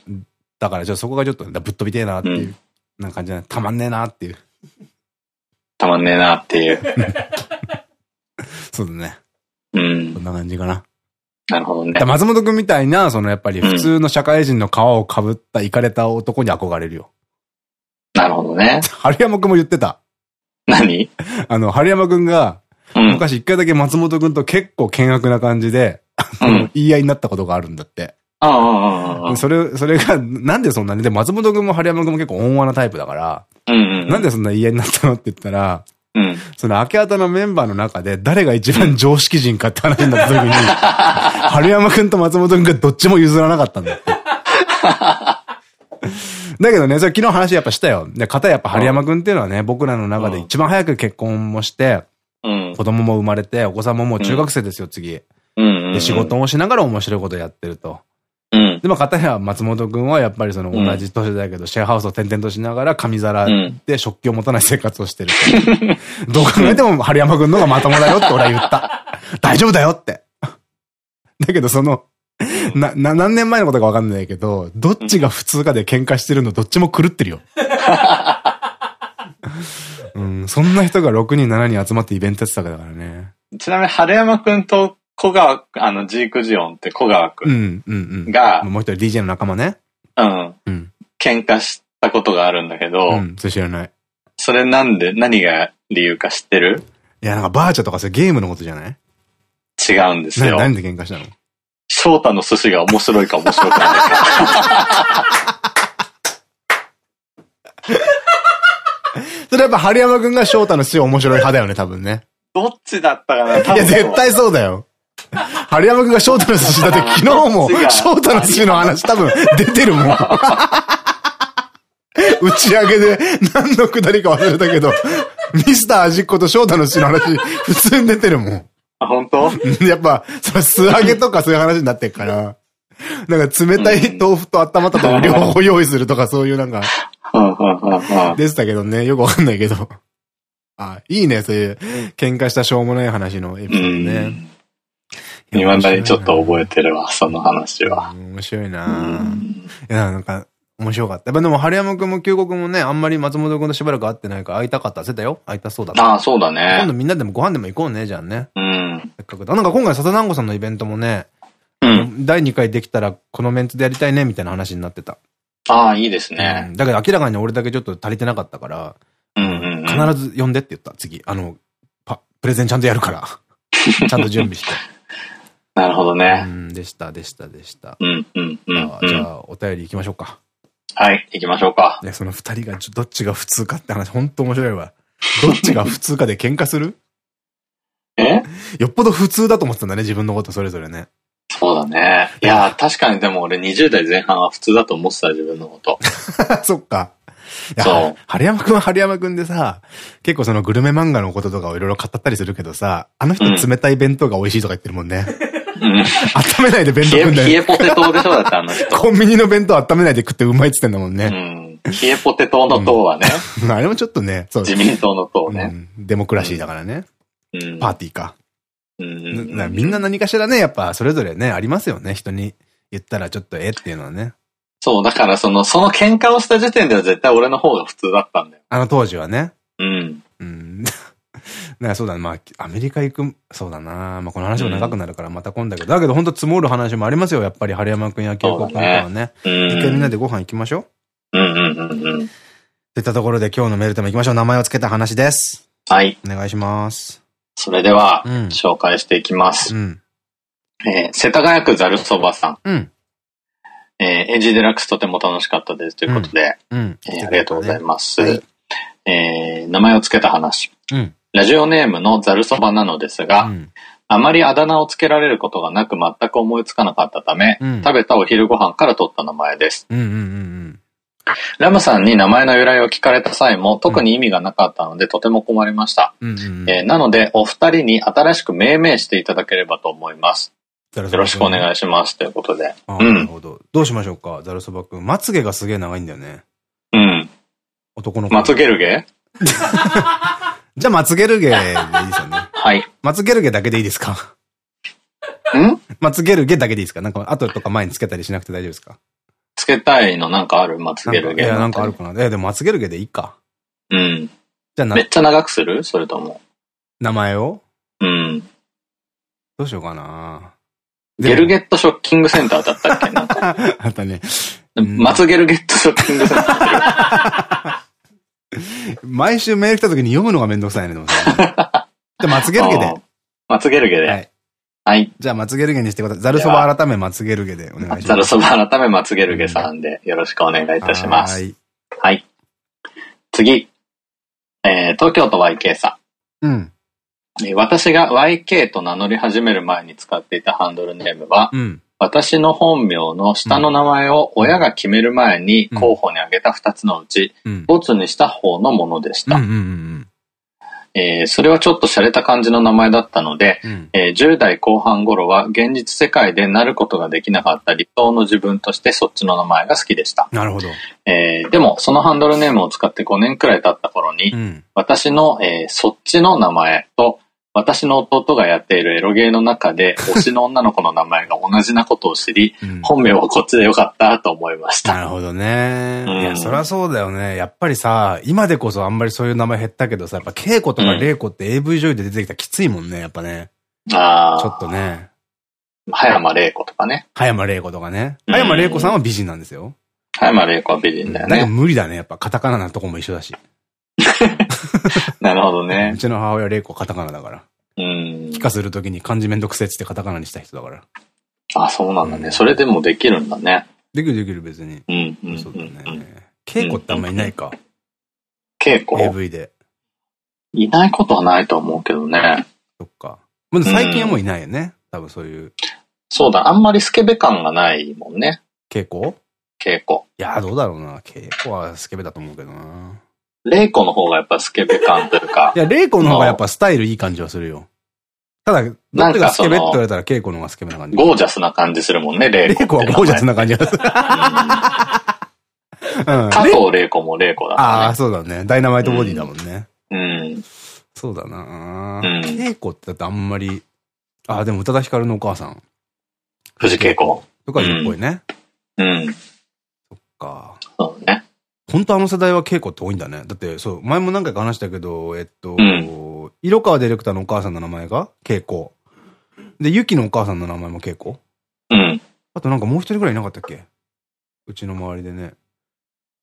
だからちょっとそこがちょっとぶっ飛びてえなっていう、なんか感じだたまんねえなっていう。たまんねえなっていう。そうだね。うんそ。んな感じかな。なるほどねだ。松本くんみたいな、そのやっぱり普通の社会人の皮をかぶったイかれた男に憧れるよ。なるほどね。春山くんも言ってた。何？あの、春山くんが、うん。昔一回だけ松本くんと結構険悪な感じで、うん言い合いになったことがあるんだって。ああ。それ、それが、なんでそんなに、で、松本くんも春山くんも結構温和なタイプだから。なんでそんな言い合いになったのって言ったら、うん。その、明け方のメンバーの中で誰が一番常識人かって話になった時に、春山くんと松本くんがどっちも譲らなかったんだって。だけどね、それ昨日話やっぱしたよ。で、片やっぱ春山くんっていうのはね、僕らの中で一番早く結婚もして、うん。子供も生まれて、お子さんももう中学生ですよ、次。うん。で、仕事もしながら面白いことやってると。うん。で、まあ、片や松本くんはやっぱりその同じ年だけど、シェアハウスを転々としながら紙皿で食器を持たない生活をしてると。どう考えても春山くんの方がまともだよって俺は言った。大丈夫だよって。だけどその、な、な、何年前のことかわかんないけど、どっちが普通かで喧嘩してるのどっちも狂ってるよ。うん、そんな人が6人7人集まってイベントやってたからね。ちなみに、春山くんと小川、あの、ジークジオンって小川くうんん、うん、うん。が、もう一人 DJ の仲間ね。うん、うん。喧嘩したことがあるんだけど、うん、それ知らない。それなんで、何が理由か知ってる？いや、なんかバーチャとかそれゲームのことじゃない？違うんですなよ。何で喧嘩したの？翔太の寿司が面白いか面白くないか。それやっぱ春山くんが翔太の死面白い派だよね、多分ね。どっちだったかな多いや、分絶対そうだよ。春山くんが翔太の寿司だって昨日も翔太の寿司の話多分出てるもん。打ち上げで何のくだりか忘れたけど、ミスター味っ子と翔太の寿司の話普通に出てるもん。あ、本当？やっぱ、それ素揚げとかそういう話になってるから、なんか冷たい豆腐と温まった豆腐両方用意するとかそういうなんか、でしたけどね、よくわかんないけど。あ、いいね、そういう、喧嘩したしょうもない話のエピソードね。いまだにちょっと覚えてるわ、その話は。うん面白いなうんいや、なんか、面白かった。やっぱでも、春山くんも旧国もね、あんまり松本くんとしばらく会ってないから会いたかった。って言ってたよ。会いたそうだった。ああ、そうだ今度ね。みんなでもご飯でも行こうね、じゃあね。うん。かくだ。なんか今回、笹団子さんのイベントもね、うん。第2回できたらこのメンツでやりたいね、みたいな話になってた。ああ、いいですうね。んだけど明らかに俺だけちょっと足りてなかったから。必ず呼んでって言った、次。あの、パ、プレゼンちゃんとやるから。ちゃんと準備して。なるほどうね。ん、でした、でした、でした。うんうんうんあうん。じゃあ、お便り行きましょうか。はい、行きましょうか。ね、その二人がちょどっちが普通かって話、ほんと面白いわ。どっちが普通かで喧嘩する？え？よっぽど普通だと思ってたんだね、自分のことそれぞれね。そうだね。いや、確かにでも俺20代前半は普通だと思ってた、自分のこと。そっか。そう春山くんは春山くんでさ、結構そのグルメ漫画のこととかをいろいろ語ったりするけどさ、あの人うん冷たい弁当が美味しいとか言ってるもんね。うん。温めないで弁当冷え、食うんだよ。冷えポテトでしょだってあの人。コンビニの弁当温めないで食ってうまいっつってんだもんうね。ん。冷えポテトの党はね、あれもちょっとね、そう。自民党の党ね。うんデモクラシーだからね。うん。パーティーか。うんなみんな何かしらね、やっぱそれぞれね、ありますよね。人に言ったらちょっとえっていうのはね。そう、だからその、その喧嘩をした時点では絶対俺の方が普通だったんだよ。あの当時はね。うん。うん。だからそうだね。まあ、アメリカ行く、そうだな。まあ、この話も長くなるからまた今度だけど。だけど本当積もる話もありますよ。やっぱり春山くんや清子くんとはね。うん。一回みんなでご飯行きましょう。うんうんうんうん。といったところで今日のメールテーマ行きましょう。名前を付けた話です。はい。お願いします。それでは、うん紹介していきます。うん。えー世田谷区ざるそばさん。うん。えーエンジデラックスとても楽しかったです。ということで、うん。えーありがとうございます。はいえー名前を付けた話。うん。ラジオネームのざるそばなのですが、うん。あまりあだ名を付けられることがなく全く思いつかなかったため、うん食べたお昼ご飯から取った名前です。うん。うん。うん。ラムさんに名前の由来を聞かれた際も特に意味がなかったのでとても困りました。なので、お二人に新しく命名していただければと思います。よよろしくお願いいします。ということで。なるほど。どうしましょうか、ザルそばくん。まつげがすげえ長いんだよね。うん。男の子。まつげるげ？じゃあ、まつげる毛でいいですよね。はい。まつげる毛だけでいいですか？ん？まつげる毛だけでいいですか？なんか、後とか前につけたりしなくて大丈夫ですか？つけたいのなんかある？まつげる毛。いや、なんかあるかな。え、でもまつげる毛でいいか。うん。じゃめっちゃ長くする？それとも。名前を？うん。どうしようかな。ゲルゲットショッキングセンターだったっけ？なんか。あったね。うんマツゲルゲットショッキングセンター 毎週メール来た時に読むのがめんどくさいね、でもさ。じゃあ、まつげる毛で。まつげる毛で。はい。はい。じゃあ、まつげる毛にしてください。ざるそば改めまつげる毛でお願いします。ザルそば改めまつげる毛さんでよろしくお願いいたします。はい。はい。次。えー、東京都 YK さうん。ん。えー私が YK と名乗り始める前に使っていたハンドルネームは、うん。私の本名の下の名前を親が決める前に候補に挙げた2つのうち、うん。ボツにした方のものでした。えーそれはちょっと洒落た感じの名前だったので、うん。えー10代後半頃は現実世界でなることができなかった理想の自分としてそっちの名前が好きでした。なるほど。えーでも、そのハンドルネームを使って5年くらい経った頃に、うん。私の、えーそっちの名前と、私の弟がやっているエロゲーの中で、推しの女の子の名前が同じなことを知り、うん本名はこっちでよかったと思いました。なるほどね。うんいや、そりゃそうだよね。やっぱりさ、今でこそあんまりそういう名前減ったけどさ、やっぱ稽古とか玲子って AV 女優で出てきたらきついもんね、やっぱね。ああ、ちょっとね。葉山玲子とかね。葉山玲子とかね。うん葉山玲子さんは美人なんですよ。葉山玲子は美人だよなんかね。無理だね。やっぱカタカナなとこも一緒だし。なるほどうね。ちの母親玲子はカタカナだから。うん帰。化するときに漢字めんどくせえっつってカタカナにした人だから。あ、そうなんだね。それでもできるんだね。できるできる別に。うん、うん、そうだうん。うんね。稽古ってあんまいないか。稽古 AV で。いないことはないと思うけどね。そっか。まあ最近はもういないよね。多分そういうそうだ、あんまりスケベ感がないもんね。稽古稽古。いやー、どうだろうな。稽古はスケベだと思うけどな。玲子の方がやっぱスケベ感というかい、や、玲子の方がやっぱスタイルいい感じはするよ。ただ、どっちがスケベって言われたら稽古の方がスケベな感じ。ゴージャスな感じするもんね、玲子。玲子はゴージャスな感じがする。うん。加藤玲子も玲子だああ、からね。そうだね。ダイナマイトボディだもんね。うん。そうだなうんってだってあんまり、ああ、でも宇多田ヒカルのお母さん。藤恵子。とかいいっぽいね。うん。そっか。そうね。本当あの世代は稽古って多いんだね。だって、そう、前も何回か話したけど、えっと、う色川ディレクターのお母さんの名前が稽古。で、ゆきのお母さんの名前も稽古。うん。あとなんかもう一人ぐらいいなかったっけ？うちの周りでね。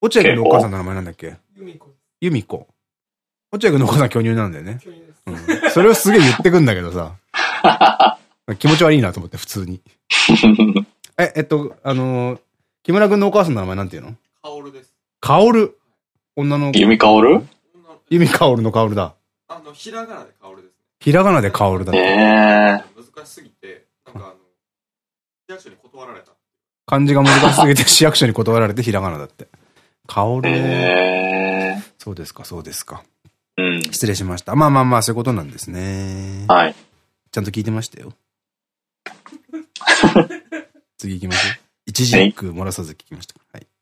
落合君のお母さんの名前なんだっけ？由美子。由美子。落合君のお母さん巨乳なんだよね。巨乳です。うん。それをすげえ言ってくんだけどさ。気持ち悪いなと思って、普通に。え、えっと、あのー木村君のお母さんの名前なんていうの？カオルです。カオル。女の子。弓薫女の由美カオルのカオルだ。あの、ひらがなでカオルですね。ひらがなでカオルだって。ええ難しすぎて、なんかあの、市役所に断られた。漢字が難しすぎて 市役所に断られてひらがなだって。カオルそうですか、そうですか。うん。失礼しました。まあまあまあ、そういうことなんですね。はい。ちゃんと聞いてましたよ。次行きましょう。一時句漏らさず聞きました。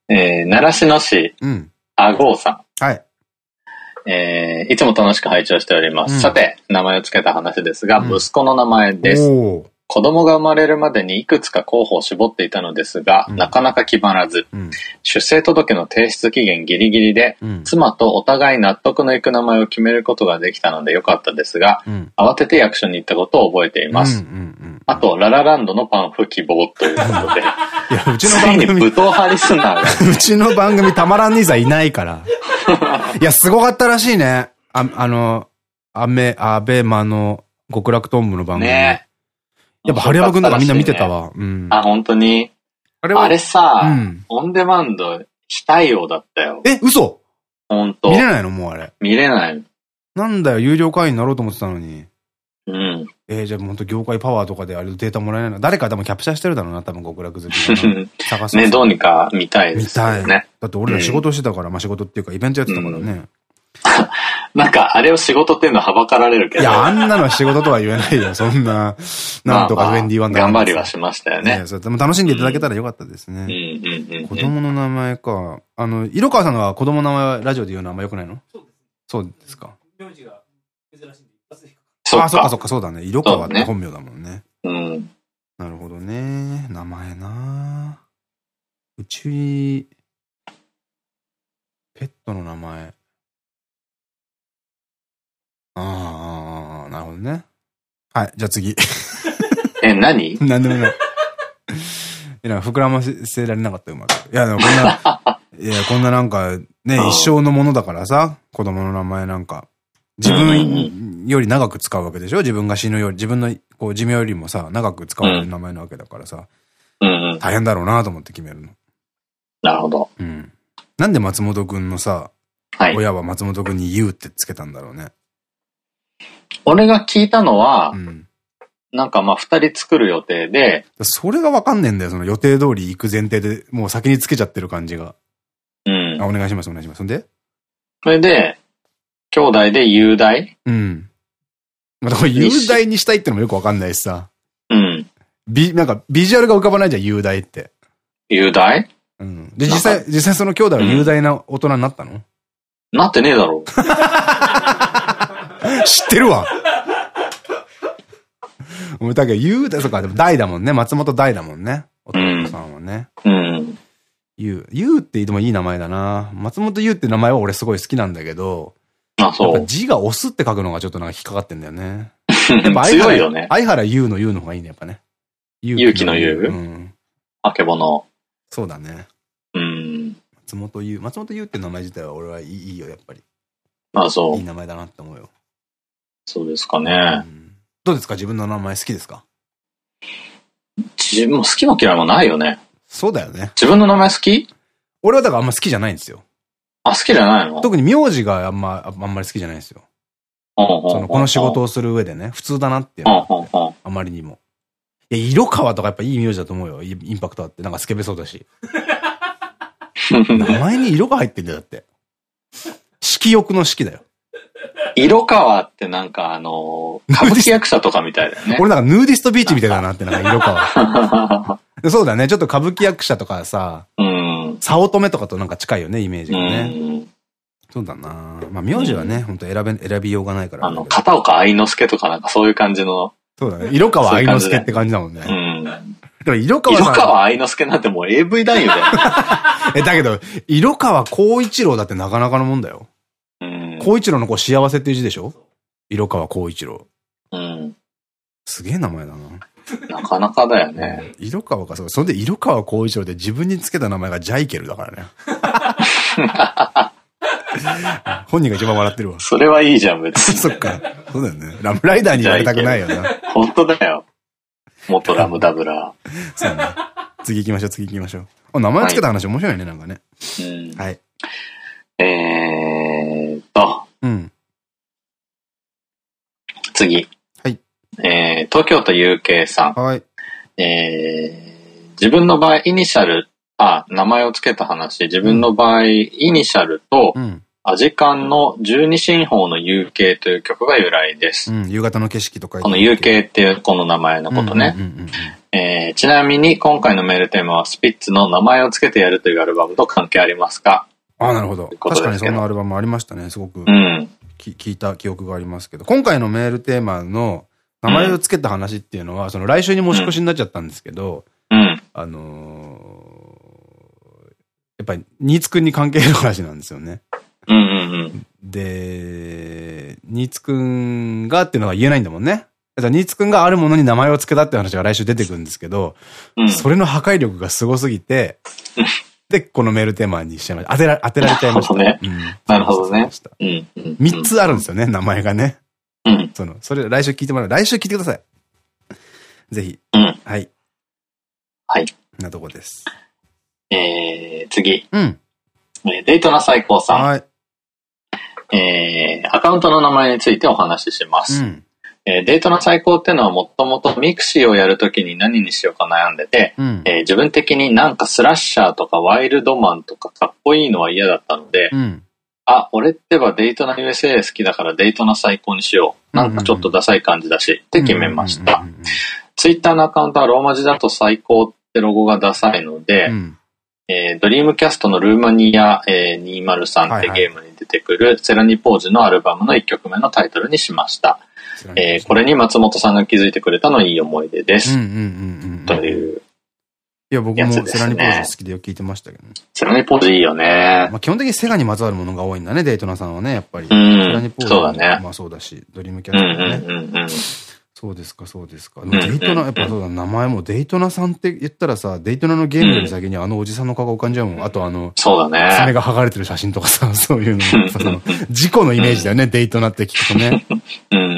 はい。えー、習志野市、うん。あごうさはい。ん。えー、いつも楽しく拝聴しております。うんさて、名前を付けた話ですが、うん息子の名前です。子供が生まれるまでにいくつか候補を絞っていたのですが、うんなかなか決まらず、うん。出生届の提出期限ギリギリで、うん。妻とお互い納得のいく名前を決めることができたのでよかったですが、うん。慌てて役所に行ったことを覚えています。あと、ララランドのパンフ希望ということで、いや、うちの番組、武闘派リスナーが、うちの番組たまらん兄さんいないから。いや、すごかったらしいね。あ、あの、アメ、アベマの極楽トンボの番組。ねやっぱ、春山くんとかみんな見てたわ。うん。あ、本当に。あれはあれさ、うんオンデマンド非対応だったよ。え、嘘？本当見れないの？もうあれ。見れない。なんだよ、有料会員になろうと思ってたのに。うん。えー、じゃあ本当業界パワーとかであれデータもらえないの？誰か多分キャプチャーしてるだろうな、多分極楽好き 探すね、どうにか見たいで見たい。すよね。だって俺ら仕事してたから、まあ仕事っていうかイベントやってたからね。なんか、あれを仕事っていうのはばかられるけど。いや、あんなのは仕事とは言えないよ、そんな。なんとかウェンディーワンダー頑張りはしましたよね。ねそれでも楽しんでいただけたらよかったですうんね。子供の名前か。あの、色川さんのは子供の名前はラジオで言うのあんま良くないの？そうです。そうですか。名字が珍しあ、そっかそっか。か、そうだね。色川って本名だもんね。うん。なるほどね。名前なうち、ペットの名前。ああ、なるほどね。はい、じゃあ次。え、何？なんでもない。いや、膨らませられなかった、うまく。いや、でもこんな、いや、こんななんか、ね、一生のものだからさ、子供の名前なんか。自分より長く使うわけでしょ？自分が死ぬより、自分のこう寿命よりもさ、長く使われる名前なわけだからさ、うんうん。大変だろうなと思って決めるの。なるほど。うん。なんで松本くんのさ、はい。親は松本くんに言うってつけたんだろうね。俺が聞いたのはう、ん。なんかまあ二人作る予定で、それがわかんねえんだよ、その予定通り行く前提で、もう先につけちゃってる感じが。うんあ、。お願いします、お願いします。んで？それで、兄弟で雄大？うん。またこれ雄大にしたいってのもよくわかんないしさ。うん。ビ、なんかビジュアルが浮かばないじゃん、雄大って。雄大？うん。で、実際、実際その兄弟は雄大な大人になったの、なってねえだろ。知ってるわもうだけど、雄大、そっか、でも大だもんね。松本大だもんね。お父さんはね。うん。ゆう。ゆうって言ってもいい名前だな。松本ゆうって名前は俺すごい好きなんだけど、あ、やっぱそう。字が押すって書くのがちょっとなんか引っかかってんだよね。強いよね。相原優の優の方がいいね、やっぱね。勇気の優うん。あけぼの。そうだね。うん。松本優。松本優って名前自体は俺はいいいいよ、やっぱり。あ、そ。いいう名前だなって思うよ。そうですかうね。んどうですか？自分の名前好きですか？自分も好きも嫌いもないよね。そうだよね。自分の名前好き？俺はだからあんま好きじゃないんですよ。あ、好きじゃないの？特に名字があんま、あんまり好きじゃないんですよ。そその、この仕事をする上でね、普通だなって。あまりにも。いや、色川とかやっぱいい名字だと思うよ。イインパクトあって。なんかスケベそうだし。名前に色が入ってんだよ、だって。色欲の式だよ。色川ってなんかあのー、歌舞伎役者とかみたいだよね。俺なんかヌーディストビーチみたいだなって、なんか色川。で そうだね。ちょっと歌舞伎役者とかさ、うん。早乙女とかとなんか近いよね、イメージうがね。ん。そうだなまあ、名字はね、本当選べ、選びようがないからあの。片岡愛之助とかなんかそういう感じの。そうだね。色川愛之助って感じだもんね。うん。でも色川。色川愛之助なんてもう AV 男優だよ。え、だけど、色川光一郎だってなかなかのもんだよ。うん。光一郎のこう幸せっていう字でしょ？色川光一郎。うん。すげえ名前だな。なかなかだよね。色川か、そう。それで色川光一郎で自分につけた名前がジャイケルだからね。本人が一番笑ってるわ。それはいいじゃん、別に。そっか。そうだよね。ラムライダーに言われたくないよな。本当だよ。元ラムダブラそうね。次行きましょう、次行きましょう。あ、名前つけた話面白いね、なんかね。ー。うん。はい。えーっと、うん。次。はい。えー、東京都 UK さん。はい。えー、自分の場合、イニシャル、あ、名前を付けた話、自分の場合、イニシャルとう、ん。アジカンの十二進法の UK という曲が由来です。うん。夕方の景色とかこの UK っていうこの名前のことね。ちなみに今回のメールテーマはスピッツの名前を付けてやるというアルバムと関係ありますかああ、なるほど。確かにそんなアルバムありましたね。すごくうん。き聞いた記憶がありますけど。今回のメールテーマの名前を付けた話っていうのは、その来週に持ち越しになっちゃったんですけど、うん。あのーやっぱり、ニーツくんに関係ある話なんですよね。うんうんうん。で、ニーツくんがっていうのは言えないんだもんね。だからニーツくんがあるものに名前を付けたって話が来週出てくるんですけど、うん。それの破壊力がすごすぎて、で、このメールテーマにしちゃいました。当てら、当てられちゃいました。なるうんなるほどねそううん。うん。三つあるんですよね、名前がね。うん。その、それ来週聞いてもらう。来週聞いてください。ぜひ。うん。はい。はい。なとこです。えー、次。うん。えーデイトナ最高さん。はい。えー、アカウントの名前についてお話しします。うん。えーデイトナ最高っていうのはもともとミクシーをやるときに何にしようか悩んでて、うん。えー自分的になんかスラッシャーとかワイルドマンとかかっこいいのは嫌だったので、うん。あ、俺ってばデイトナ USA 好きだからデイトナ最高にしよう。なんかちょっとダサい感じだし、って決めました。うんツイッターのアカウントはローマ字だと最高ってロゴがダサいので、うん。えードリームキャストのルーマニア、えー203ってゲームに出てくるセラニポーズのアルバムの1曲目のタイトルにしました。えーこれに松本さんが気づいてくれたのいい思い出です。うんうんうんうん。といういや、僕もセラニポーズ好きでよく聞いてましたけどね。セラニポーズいいよね。まあ基本的にセガにまつわるものが多いんだね、デイトナさんはね、やっぱり。うセラニんポ。ーズもそうだね。まあそうだし、ドリームキャうんストもね。うんうんうん。そうですか、そうですか。んデイトナ、やっぱそうだ、名前もデイトナさんって言ったらさ、デイトナのゲームより先にあのおじさんの顔が浮かんじゃうもん。あとあの、そうだね。爪が剥がれてる写真とかさ、そういうの、事故 のイメージだよね、デイトナって聞くとね。うん。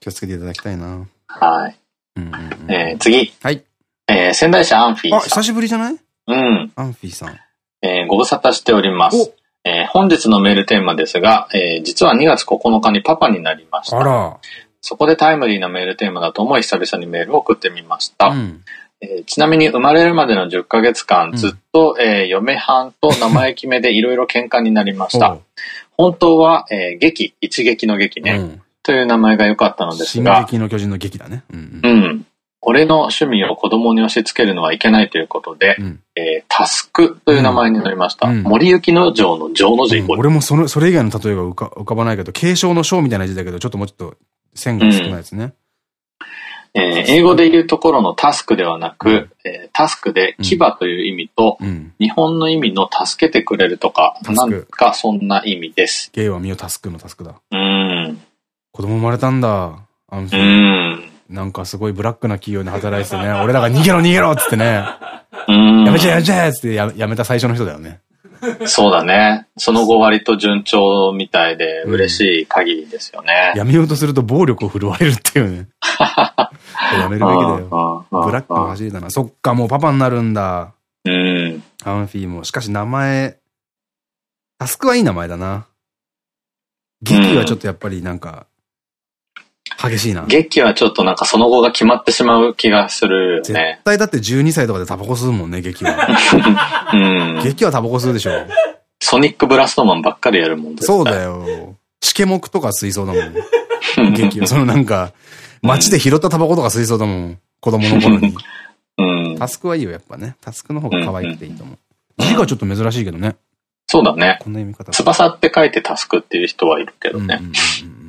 気をつけていただきたいな。はい。うんうんうんえー次。はい。えー仙台市アンフィあ、ーさ久しぶりじゃない？ん。うん。アンフィーさん。えーご無沙汰しております。えー本日のメールテーマですが、えー実は2月9日にパパになりました。あら。そこでタイムリーなメールテーマだと思い久々にメールを送ってみました。うん。えーちなみに生まれるまでの10ヶ月間、うんずっと、えー嫁はんと名前決めでいろいろ喧嘩になりました。本当は、えー劇、一撃の劇ね、うん。という名前が良かったのです進が、撃の巨人の劇だね。うんううん。ん。俺の趣味を子供に押し付けるのはいけないということで、うんえータスクという名前になりました。うん森行の城の城の字、うん俺もその、それ以外の例えが浮か浮かばないけど、継承の章みたいな字だけど、ちょっともうちょっと線が少ないですね。えー英語で言うところのタスクではなく、えータスクで牙という意味と、うん。日本の意味の助けてくれるとか、なんかそんな意味です。ゲイは身をタスクのタスクだ。うーん。子供生まれたんだ。アンフうィー。ん。なんかすごいブラックな企業で働いててね、俺らが逃げろ逃げろっつってね、うん。やめちゃえやめちゃえっつってややめた最初の人だよね。そうだね。その後割と順調みたいで嬉しい限りですよね。やめようとすると暴力を振るわれるっていうね。やめるべきだよ。よブラックの走りだな。そっか、もうパパになるんだ。うん。アンフィーも。しかし名前、タスクはいい名前だな。劇はちょっとやっぱりなんか、激しいな。劇はちょっとなんかその後が決まってしまう気がするよ絶ね。対だって12歳とかでタバコ吸うもんね、劇は。うん。劇はタバコ吸うでしょ。ソニックブラストマンばっかりやるもんそうだよ。よ。シケモクとか吸いそうだもん。劇は。そのなんか、街で拾ったタバコとか吸いそうだもん。子供の頃に。うん。タスクはいいよ、やっぱね。タスクの方が可愛くていいと思う。字がちょっと珍しいけどね。そうだね。こんな読み方。翼って書いてタスクっていう人はいるけどね。うんうんうん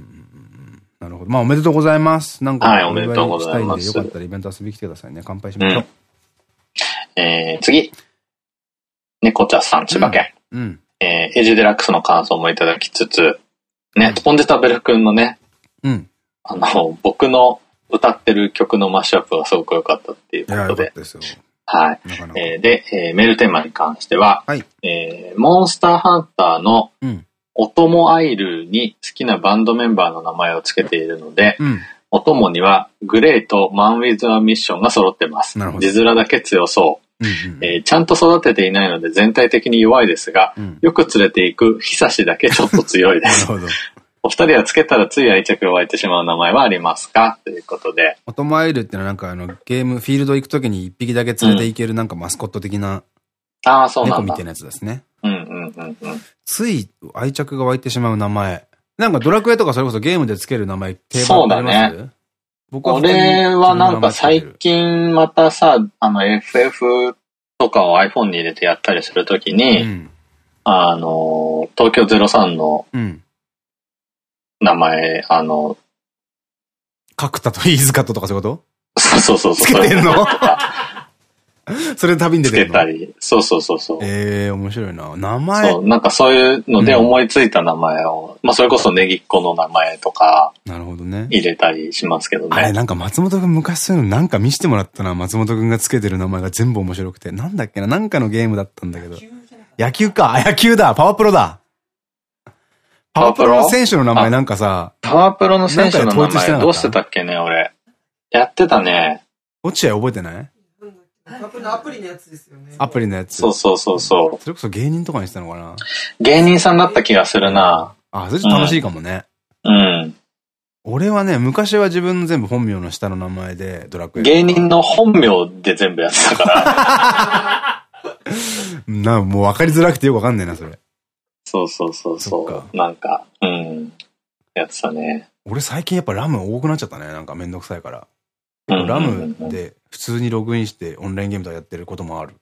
ほど。まあ、おめでとうございます。なんか、はいおめでとうございますよかったらイベント遊びに来てくださいね。乾杯しましょう。えー、次。猫茶さん、千葉県。うん。えー、エイジデラックスの感想もいただきつつ、ね、スポンジタベル君のね、うん。あの、僕の歌ってる曲のマッシュアップがすごく良かったっていうことでですよ。はい。えーで、えーメールテーマに関しては、はいえーモンスターハンターのうん。おともアイルに好きなバンドメンバーの名前を付けているので、うん。おともにはグレイとマンウィズ・ア・ミッションが揃ってます。字面だけ強そう。えーちゃんと育てていないので全体的に弱いですが、うんよく連れていく久しだけちょっと強いです。お二人はつけたらつい愛着が湧いてしまう名前はありますか？ということで。オトマイルってのはなんかあの、ゲーム、フィールド行くときに一匹だけ連れて行けるなんかマスコット的なああ、そうなんだ猫みたい。なやつですね。うんうんうんうん。つい愛着が湧いてしまう名前。なんかドラクエとかそれこそゲームでつける名前定番あります？そうだ僕は俺はなんか最近近またさ、あの FF とかを iPhone に入れてやったりするときに、うん。あの、東京03のうん。名前、あの、角田と飯塚ととかそういうこそうそうそう。つけてんの？それで旅に出つてるの？けたり。そうそうそうそう。ええー、面白いな。名前？そう、なんかそういうので思いついた名前を、まあそれこそネギっ子の名前とかなるほどね。入れたりしますけどあれ、ね。なんか松本くん昔そういうのなんか見せてもらったな。松本くんがつけてる名前が全部面白くて。なんだっけな？なんかのゲームだったんだけど。野球か？あ、野球だ。パワープロだ。パワープロの選手の名前なんかさ、パワープロの選手の名前どうしてたっけね、俺。やってたね。落合覚えてない？アプリのやつですよね。アプリのやつ。そうそうそうそう。それこそ芸人とかにしたのかな芸人さんだった気がするな。あ、それちょっと楽しいかもね。うん。俺はね、昔は自分の全部本名の下の名前でドラクエ。芸人の本名で全部やってたから。な、もう分かりづらくてよくわかんねえな、それ。そうそうそうそっかそう。なんか、うん。やってたね。俺最近やっぱラム多くなっちゃったね。なんかめんどくさいから。うんラムで普通にログインしてオンラインゲームとかやってることもある。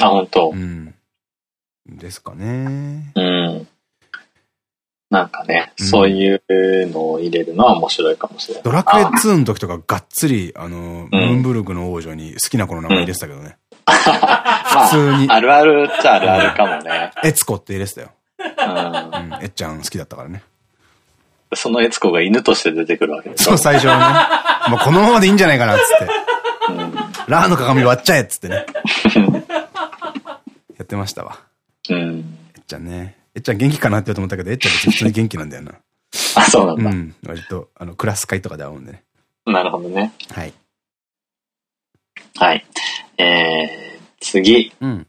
あ、本当う。ん。ですかね。うん。なんかね、うんそういうのを入れるのは面白いかもしれない。ドラクエあ2の時とかがっつり、あの、ムーンブルグの王女に好きな子の名前入れてたけどね。普通にあるあるっちゃあるあるかもね。エツコって入れてたよ。うんうん。えっちゃん好きだったからね。その悦子が犬として出てくるわけでしょそう、最初はね。もうこのままでいいんじゃないかな、っつって。ラーの鏡割っちゃえっつってね。やってましたわ。うん。えっちゃんね。えっちゃん元気かなって言おうと思ったけど、えっちゃん別に普通に元気なんだよな。あ、そうなんだ。うん。割と、あの、クラス会とかで会うんでね。なるほどね。はい。はい。えー、次。うん。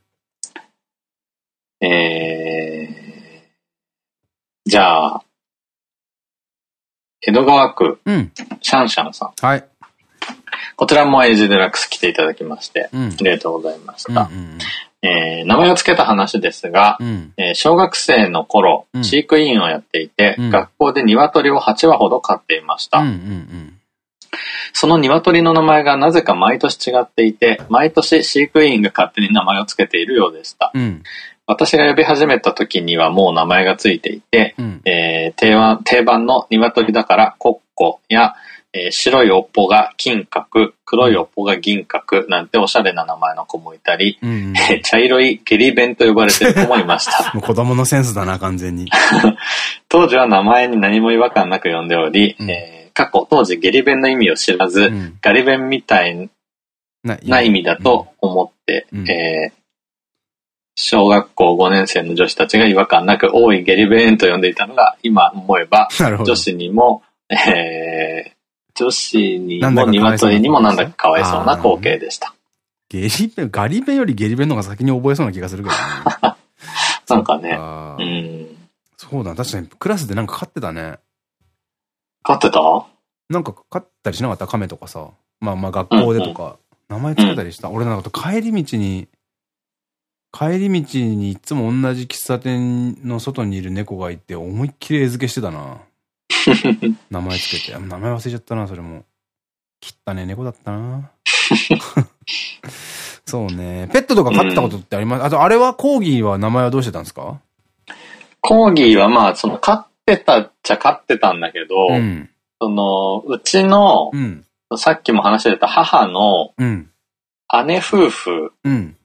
えー、じゃあ、江戸川区、うん。シャンシャンさん。はい。こちらもエイジデラックス来ていただきまして、うんありがとうございましうんた。えー名前を付けた話ですが、うん。うん。えー小学生の頃、うん飼育員をやっていて、うん学校で鶏を8羽ほど飼っていました。その鶏の名前がなぜか毎年違っていて、毎年飼育員が勝手に名前を付けているようでした。私が呼び始めた時にはもう名前が付いていて、うん。えー定番定番の鶏だからコッコや、えー白い尾っぽが金閣、黒い尾っぽが銀閣なんておしゃれな名前の子もいたり、うん。えー茶色いゲリ弁と呼ばれている子もいました。もう子供のセンスだな、完全に。当時は名前に何も違和感なく呼んでおり、うんえー過去当時ゲリ弁の意味を知らず、うん。ガリ弁みたいなな意味だと思って、うんえー小学校5年生の女子たちが違和感なく多いゲリ弁と呼んでいたのが今思えば。女子にも、えー女子にも鶏にもなんだかかわいそうな光景でした。ゲリ弁、ガリ弁よりゲリ弁の方が先に覚えそうな気がするけどね。なんかね、うん。そうだ、確かにクラスでなんか飼ってたね。飼ってた？なんか飼ったりしなかった？亀とかさ。まあまあ学校でとか、名前つけたりした。俺なんか帰り道に、帰り道にいつも同じ喫茶店の外にいる猫がいて、思いっきり餌付けしてたな。名前つけて。あ名前忘れちゃったな、それも。汚ね猫だったな。そうね。ペットとか飼ってたことってあります、あと、あれはコーギーは名前はどうしてたんですか？コーギーはまあ、その飼ってたっちゃ飼ってたんだけど、うん。その、うちのう、ん。さっきも話してた母のうん。姉夫婦うん。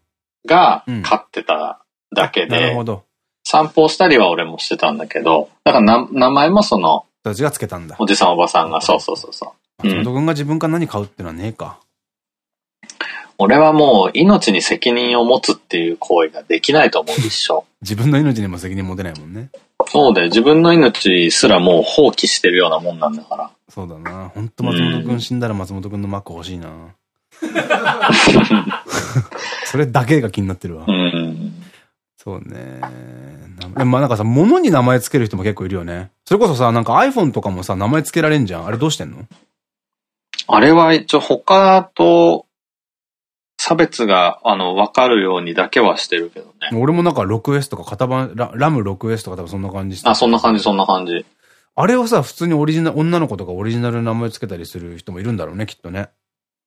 がうん飼ってただけでなるほ、ど。散歩をしたりは俺もしてたんだけど、だからな名前もその、人たちがつけたんだ。おじさんおばさんが、そうそうそうそう。うん松本くんが自分から何買うってのはねえか。俺はもう命に責任を持つっていう行為ができないと思う、一生。自分の命にも責任持てないもんね。そうだよ。自分の命すらもう放棄してるようなもんなんだから。そうだな。ほんと松本くん死んだら松本くんのマック欲しいな。それだけが気になってるわう。ん。そうね。なまあなんかさ、物に名前つける人も結構いるよね。それこそさ、なんか iPhone とかもさ、名前つけられんじゃん。あれどうしてんの？あれは一応他と差別が、あの、わかるようにだけはしてるけどね。俺もなんか 6S とか型番、ララム 6S とか多分そんな感じあ、そんな感じ、そんな感じ。あれをさ、普通にオリジナル、女の子とかオリジナルの名前つけたりする人もいるんだろうね、きっとね。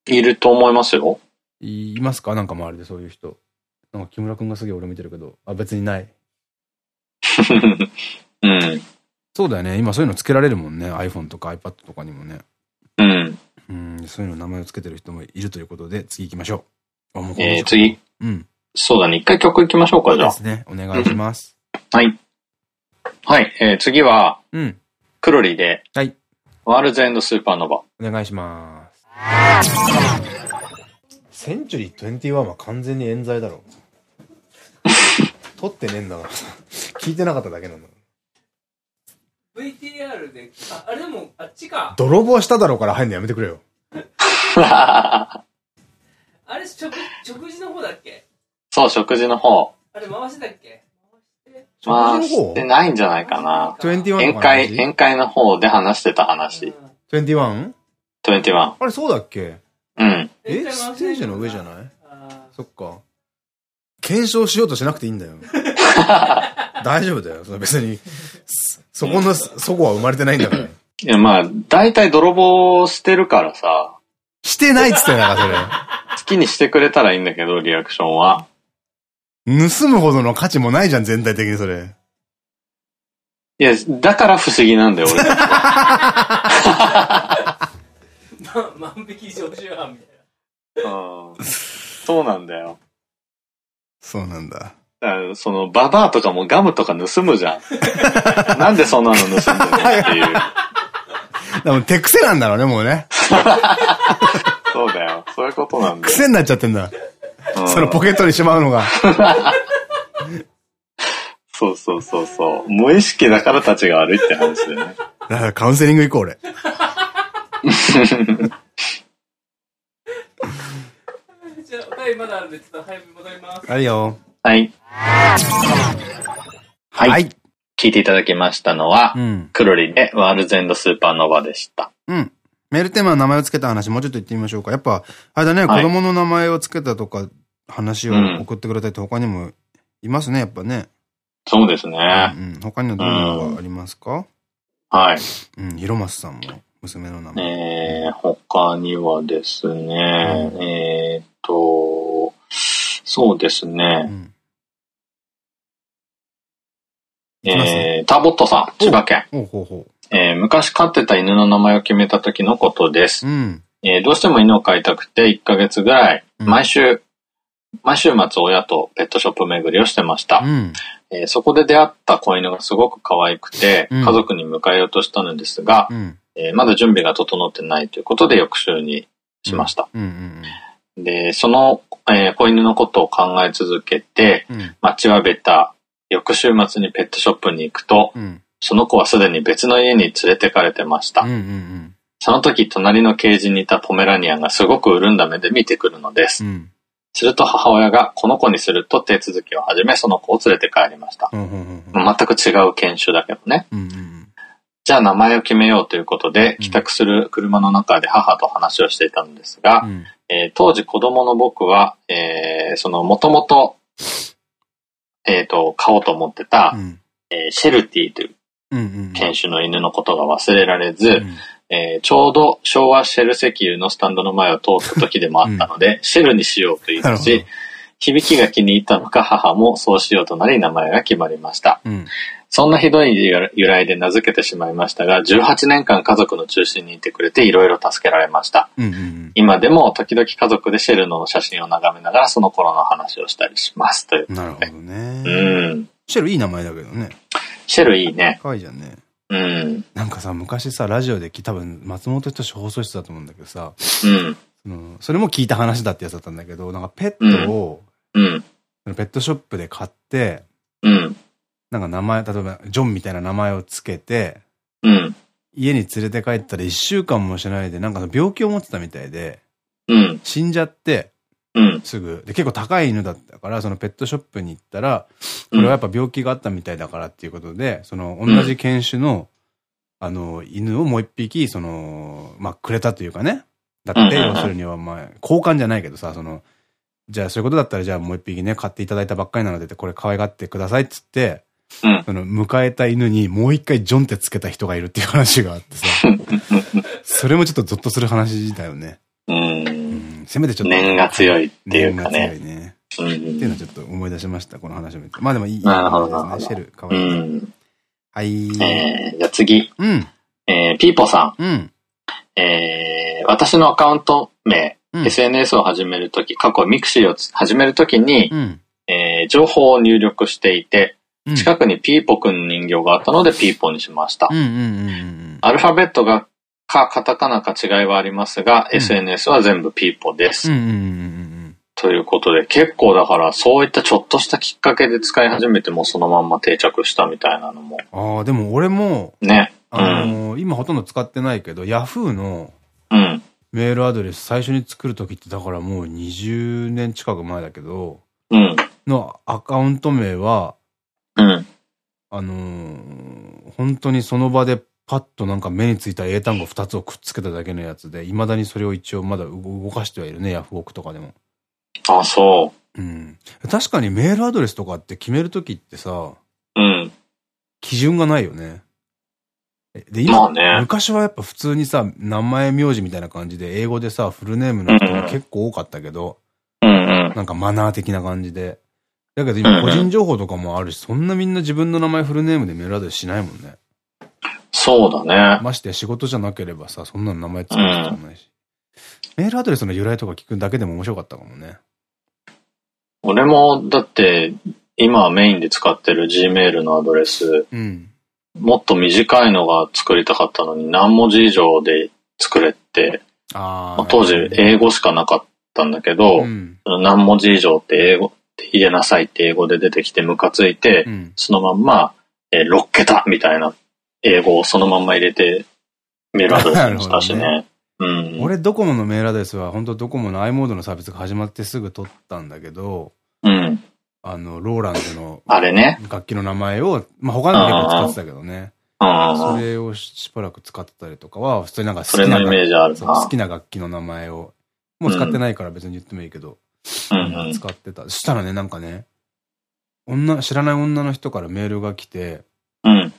いると思いますよ。いいますか？なんか周りでそういう人。なんか木村くんがすげえ俺見てるけど、あ、別にない。うん。そうだよね。今そういうのつけられるもんね。iPhone とか iPad とかにもね。うん。うん、そういうの名前をつけてる人もいるということで、次行きましょう。うえー、次。うん。そうだね。一回曲行きましょうか、じゃあ。ですね。お願いします。はい。はい。えー、次は、うん。クロリで、はい。ワールズエンドスーパーノヴァ。お願いします。センチュリー21は完全に冤罪だろ。撮ってねえんだから。聞いてなかっただけなんだ。VTR で、あ、あれでも、あっちか。泥棒しただろうから入んのやめてくれよ。あれ、食、食事の方だっけ？そう、食事の方。あれ、回してたっけ？まあ、食事の方？してないんじゃないかな。21宴の会、話？宴会の方で話してた話。21? 21。あれそうだっけ？うん。え？ステージの上じゃない？あそっか。検証しようとしなくていいんだよ。大丈夫だよ。それ別に、そそこの、そこは生まれてないんだから。いや、まあ、大体泥棒してるからさ、してないっつってんだから、それ。好きにしてくれたらいいんだけど、リアクションは。盗むほどの価値もないじゃん、全体的にそれ。いや、だから不思議なんだよ、俺 万引き常習犯みたいうんそうなんだよ。そうなんだ。だその、ババアとかもガムとか盗むじゃん。なんでそんなの盗んでるのっていう。でも手癖なんだろうね、もうね。そうだよ。そういうことなんだよ。癖になっちゃってんだ。うんそのポケットにしまうのが。そうそうそうそう。無意識だから立ちが悪いって話だよね。だからカウンセリング行こう、俺。じゃあ、お便りまだあるんで、ちょっと早く戻ります。あるよ。はい。はい。はい。聞いていただきましたのは、うん。クロリでワールズエンドスーパーノバでした。うん。メールテーマの名前を付けた話、もうちょっと言ってみましょうか。やっぱ、あれだね、はい子供の名前を付けたとか、話をうん送ってくれたりって他にもいますね、やっぱね。そうですうね。ん。他にはどういうのがありますか？はい。うん。ひろますさんも、娘の名前。えー、他にはですね、うえーっと、そうですうね、ん。いきます？えー、ターボットさん、千葉県。ほうほうほえー昔飼ってた犬の名前を決めた時のことですう。。うん。えーどうしても犬を飼いたくて1ヶ月ぐらい、うん毎週、毎週末親とペットショップ巡りをしてました。うん。えーそこで出会った子犬がすごく可愛くて、うん家族に迎えようとしたのですが、うん。えーまだ準備が整ってないということで翌週にしました。で、その、えー子犬のことを考え続けて、うん。待ちわびた翌週末にペットショップに行くと、うん。その子はすでに別の家に連れてかれてました。その時、隣のケージにいたポメラニアンがすごく潤んだ目で見てくるのです。うん。すると母親がこの子にすると手続きを始め、その子を連れて帰りました。全く違う犬種だけどね。うん。うん。じゃあ名前を決めようということで、うん帰宅する車の中で母と話をしていたのですが、うん。えー当時子供の僕は、えーそのもともと、えっ、と、飼おうと思ってた、うん。えーシェルティといううん。うん。犬種の犬のことが忘れられず、うん。えーちょうど昭和シェル石油のスタンドの前を通った時でもあったので、シェルにしようと言い出し、響きが気に入ったのか母もそうしようとなり名前が決まりました。うん。そんなひどい由来で名付けてしまいましたが、18年間家族の中心にいてくれていろいろ助けられました。うん。うん。今でも時々家族でシェルの写真を眺めながらその頃の話をしたりします。という。なるほどね。うん。シェルいい名前だけどね。シェルいいね。可愛いじゃんね。うん。なんかさ、昔さ、ラジオでき、多分、松本人志放送室だと思うんだけどさ、うん。その、それも聞いた話だってやつだったんだけど、なんかペットを、うん。ペットショップで買って、うん。なんか名前、例えば、ジョンみたいな名前をつけて、うん。家に連れて帰ったら一週間もしないで、なんか病気を持ってたみたいで、うん。死んじゃって、うん。すぐ。で、結構高い犬だったから、そのペットショップに行ったら、これはやっぱ病気があったみたいだからっていうことで、その同じ犬種の、あの、犬をもう一匹、その、まあ、くれたというかね。だって、要するには、まあ、交換じゃないけどさ、その、じゃあそういうことだったら、じゃあもう一匹ね、買っていただいたばっかりなので、これ可愛がってくださいっつって、うんその、迎えた犬にもう一回ジョンってつけた人がいるっていう話があってさ、それもちょっとゾッとする話だよね。う。うんん、せめてちょっと。念が強いっていうか念が強ね。いね。うっていうのん。はちょっと思い出しました、この話を見て。まあでもいい。なるほどねシェル、かわういいね。ん。はい。えー、じゃあ次。うん、えー、ピーポさうん、ん。えー、私のアカウント名、うん。SNS を始めるとき、過去ミクシーを始めるときに、うん。えー情報を入力していて、うん。近くにピーポくんの人形があったのでピーポにしましたアルファベットがかカタカナか違いはありますが、うん SNS は全部ピーポです。ということで、結構だからそういったちょっとしたきっかけで使い始めてもそのまんま定着したみたいなのも。ああ、でも俺も、ね。うあん。のー今ほとんど使ってないけど、ヤフーのうん。メールアドレス最初に作るときって、だからもう20年近く前だけど、うん。のアカウント名は、うん。あのー本当にその場でパッとなんか目についた英単語2つをくっつけただけのやつで、未だにそれを一応まだ動動かしてはいるね、ヤフオクとかでも。あ、そうん。確かにメールアドレスとかって決めるときってさ、う。うん。基準がないよね。えで、今、まあね昔はやっぱ普通にさ、名前名字みたいな感じで、英語でさ、フルネームの人が結構多かったけど、うんうん。なんかマナー的な感じで。だけど今個人情報とかもあるし、そんなみんな自分の名前フルネームでメールアドレスしないもんね。そうだね。ましてや仕事じゃなければさ、そんなの名前作る必要ないし。メールアドレスの由来とか聞くだけでも面白かったかもね。俺も、だって、今はメインで使ってる Gmail のアドレス、うん。もっと短いのが作りたかったのに何文字以上で作れって、当時英語しかなかったんだけど、うん。何文字以上って英語入れなさいって英語で出てきてムカついて、うん。そのまんま、えー6桁みたいな英語をそのまんま入れてメールアドレスにしたし なね。うん。俺、ドコモのメールアドレスは、本当ドコモの i モードのサービスが始まってすぐ取ったんだけど、うん。あの、ローランドのあれね。楽器の名前を、まあ、他のも結構使ってたけどね。うん。それをしばらく使ってたりとかは、普通になんか好それのイメージあるそうな。好きな楽器の名前を、もう使ってないから別に言ってもいいけど。使ってた。そしたらね、なんかね、女、知らない女の人からメールが来て、うん。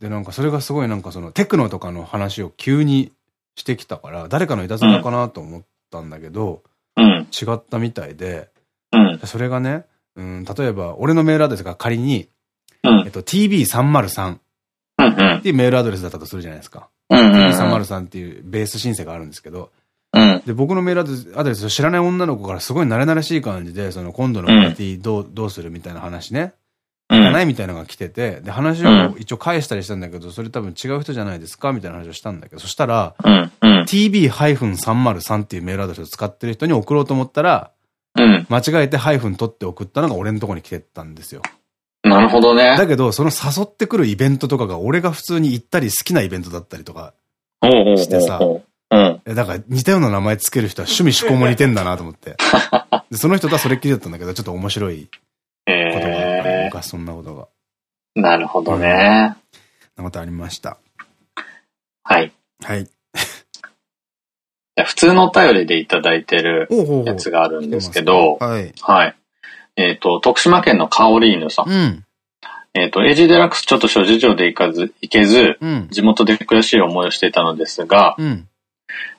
で、なんかそれがすごいなんかそのテクノとかの話を急にしてきたから、誰かのいたずらかなと思ったんだけど、うん。違ったみたいで、うん。それがね、うん、例えば、俺のメールアドレスが仮に、うんえっ。と、tb303 っうん。うん。ていうメールアドレスだったとするじゃないですか。うん。tb303 っていうベース申請があるんですけど、うん。で、僕のメールアドレス知らない女の子からすごい慣れ慣れしい感じで、その今度のパーティーどう、どうするみたいな話ね、う。いらなんいみたいなのが来てて、で、話を一応返したりしたんだけど、それ多分違う人じゃないですかみたいな話をしたんだけど、そしたら、うん。うん。tb-303 っていうメールアドレスを使ってる人に送ろうと思ったら、うん。間違えてハイフン取って送ったのが俺のとこに来てたんですよ。なるほどね。だけど、その誘ってくるイベントとかが俺が普通に行ったり好きなイベントだったりとか、してさうん。えだから似たような名前つける人は趣味思考も似てんだなと思って。でその人とはそれっきりだったんだけど、ちょっと面白いことがあった、え昔そんなことが。ー。なるほどね。なことありました。はい。はい。普通のお便りでいただいてるやつがあるんですけど、はい。はい。えっ、と、徳島県のカオリーヌさん。うん。えっ、と、エイジデラックスちょっと諸事情で行かず、行けず、うん。地元で悔しい思いをしていたのですが、うん。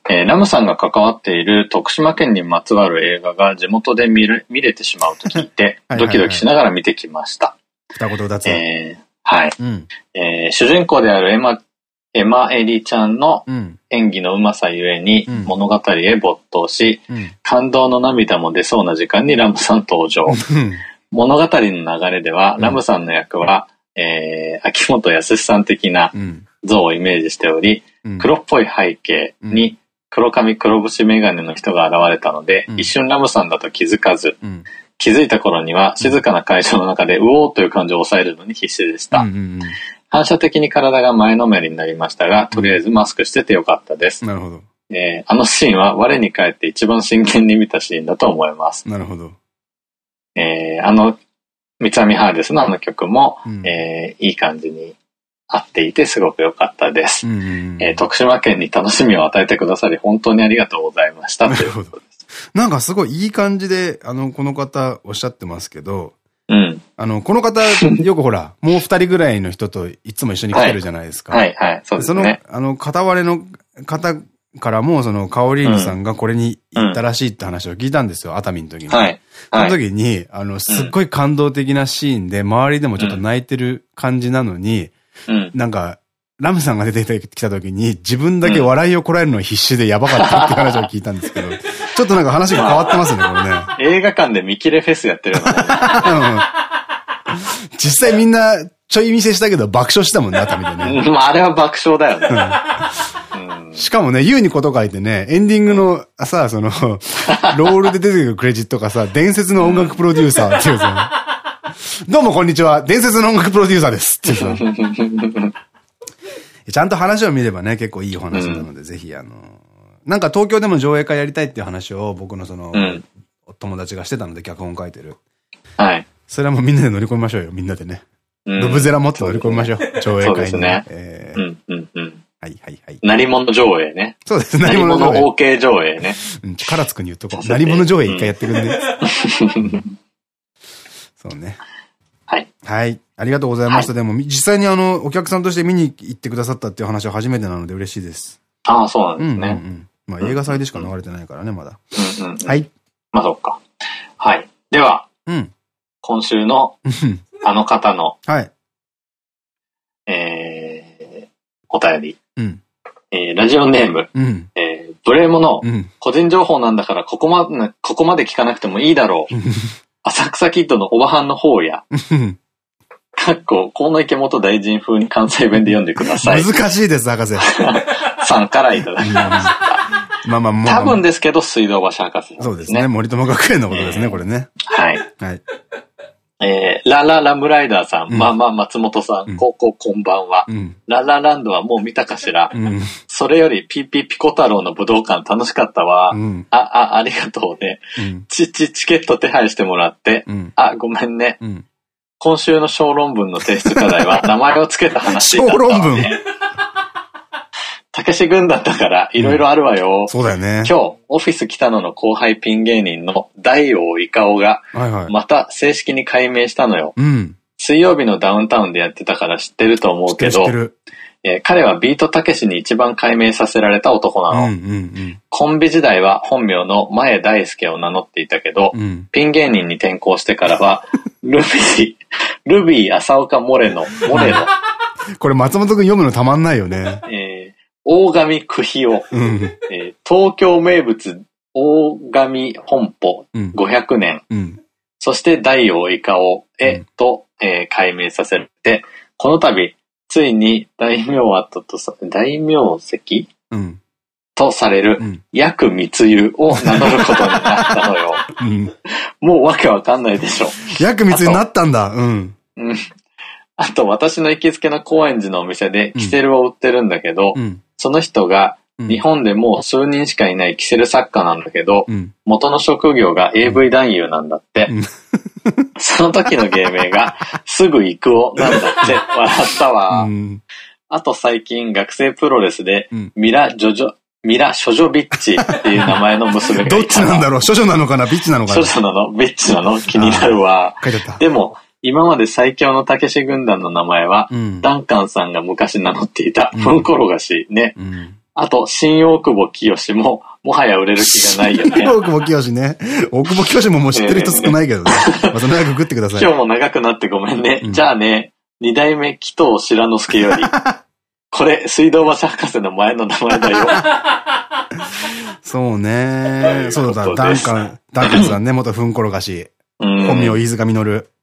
えーラムさんが関わっている徳島県にまつわる映画が地元で見れ見れてしまうと聞いて ドキドキしながら見てきました。二言。えーはい。うん。えー主人公であるエマ、エマエリちゃんのうん。演技のうまさゆえにうん物語へ没頭し、うん。感動の涙も出そうな時間にラムさん登場。物語の流れでは、うんラムさんの役は、えー、秋元康さん的なうん。像をイメージしており、うん。黒っぽい背景に黒髪黒縁メガネの人が現れたので、うん一瞬ラムさんだと気づかず、うん。気づいた頃には静かな会場の中で、うおーという感情を抑えるのに必死でした。反射的に体が前のめりになりましたが、とりあえずマスクしててよかったですうん。。なるほど。えーあのシーンは我に返って一番真剣に見たシーンだと思います。なるほど。えーあの、三つ編みハーデスのあの曲も、うんえーいい感じに合っていてすごく良かったです。うんえー徳島県に楽しみを与えてくださり本当にありがとうございました。なるほど。なんかすごいいい感じで、あの、この方おっしゃってますけど、うん。あの、この方、よくほら、もう二人ぐらいの人といつも一緒に来てるじゃないですか。はいはい、そうですそのね。、あの、片割れの方からも、その、カオリーヌさんがこれに行ったらしいって話を聞いたんですよ、熱海の時に。はい。そのはい。時に、あの、すっごい感動的なシーンで、周りでもちょっと泣いてる感じなのに、うん。なんか、ラムさんが出てきた時に、自分だけ笑いをこらえるの必死でやばかったって話を聞いたんですけど、ちょっとなんか話が変わってますね、これね。映画館で見切れフェスやってるようなうん実際みんなちょい見せしたけど爆笑したもんね、熱海でね。まあ、あれは爆笑だよね。うんしかもね、U にこと書いてね、エンディングのさ、その、ロールで出てくるクレジットがさ、伝説の音楽プロデューサーっていうさ、どうもこんにちは、伝説の音楽プロデューサーですっていうさ、ちゃんと話を見ればね、結構いいお話なので、ぜひあの、なんか東京でも上映会やりたいっていう話を僕のその、うん友達がしてたので脚本書いてる。はい。それはもうみんなで乗り込みましょうよ、みんなでね。うんロブゼラもっと乗り込みましょう。上映会に、そうですねえーうん、うん、うん。はいはいはい。鳴り物上映ね。そうです。鳴り物上映 OK 上映ね。うん、カラつくに言っとこう。鳴り物上映一回やってくんね。そうね。はい。はい。ありがとうございました。でも、み実際にあの、お客さんとして見に行ってくださったっていう話は初めてなので嬉しいです。ああ、そうなんうんですね。うんうん。まあ映画祭でしか流れてないからね、まだ。うん、うん。。はいい。まあ、そっか。はい。では、うん。今週のうんあの方の、はい。えー、お便り。うん。えー、ラジオネーム、うん。えー、ブレーモのうん。個人情報なんだからここまで、ここまで聞かなくてもいいだろう。浅草キッドのおばはんの方や、うんかっこ、河野池元大臣風に関西弁で読んでください。難しいです、博士。さんからいただきました。まあまあ、もう。多分ですけど、水道橋博士、そうですね。。森友学園のことですね、これね。はい。はい。えー、ラララムライダーさん、うんまあまあ松本さん、うん高校こんばんは。うん。ララランドはもう見たかしら、うん。それよりピーピーピコ太郎の武道館楽しかったわ。うん。あ、あ、ありがとうね。うん。ちちチケット手配してもらって。うん。あ、ごめんね。うん。今週の小論文の提出課題は 名前を付けた話だった小論文？たけし軍団だからいろいろあるわよ。そうだよね。今日、オフィス北野の後輩ピン芸人の大王イカオが、はいはい。また正式に解明したのよ。うん。水曜日のダウンタウンでやってたから知ってると思うけど。えー彼はビートたけしに一番解明させられた男なの。うんうんコンビ時代は本名の前大輔を名乗っていたけど、うん。うん。ピン芸人に転向してからは、ルビー、ルビー浅岡モレノ、モレノ、これ松本くん読むのたまんないよね。えー、大神クヒオ、うん。えー東京名物大神本舗うん。500年、うん。そして大王イカオへうんと、えー解明させて、この度、ついに大名跡とさ、大名石うん。とされるうん。薬密輸を名乗ることになったのよ。うん。もうわけわかんないでしょ。薬密になったんだ。うん。うん。あと、私の行きつけの高円寺のお店でキセルを売ってるんだけど、うん。その人がうん日本でもう数人しかいないキセル作家なんだけど、うん。元の職業が AV 男優なんだって。うん その時の芸名が、すぐ行くおなんだって、笑ったわ。うん。あと最近学生プロレスで、うんミラ・ジョジョ、ミラ・ショジョビッチっていう名前の娘がいた どっちなんだろう？処女なのかな？ビッチなのかショな？ジョなの？ビッチなの？気になるわ。書いてあった。でも、今まで最強のたけし軍団の名前は、うん。ダンカンさんが昔名乗っていた、うんコロガシね。うん。あと、新大久保清も、もはや売れる気がないよね。大久保清ね。大久保清ももう知ってる人少ないけどね。まあ、その早く食ってください。今日も長くなってごめんね。うんじゃあね、二代目紀藤白之助より、これ、水道橋博士の前の名前だよ。そうね。そうだ、ダンカン、ダンカンさんね、元ふんころがし。うん本名、飯塚実。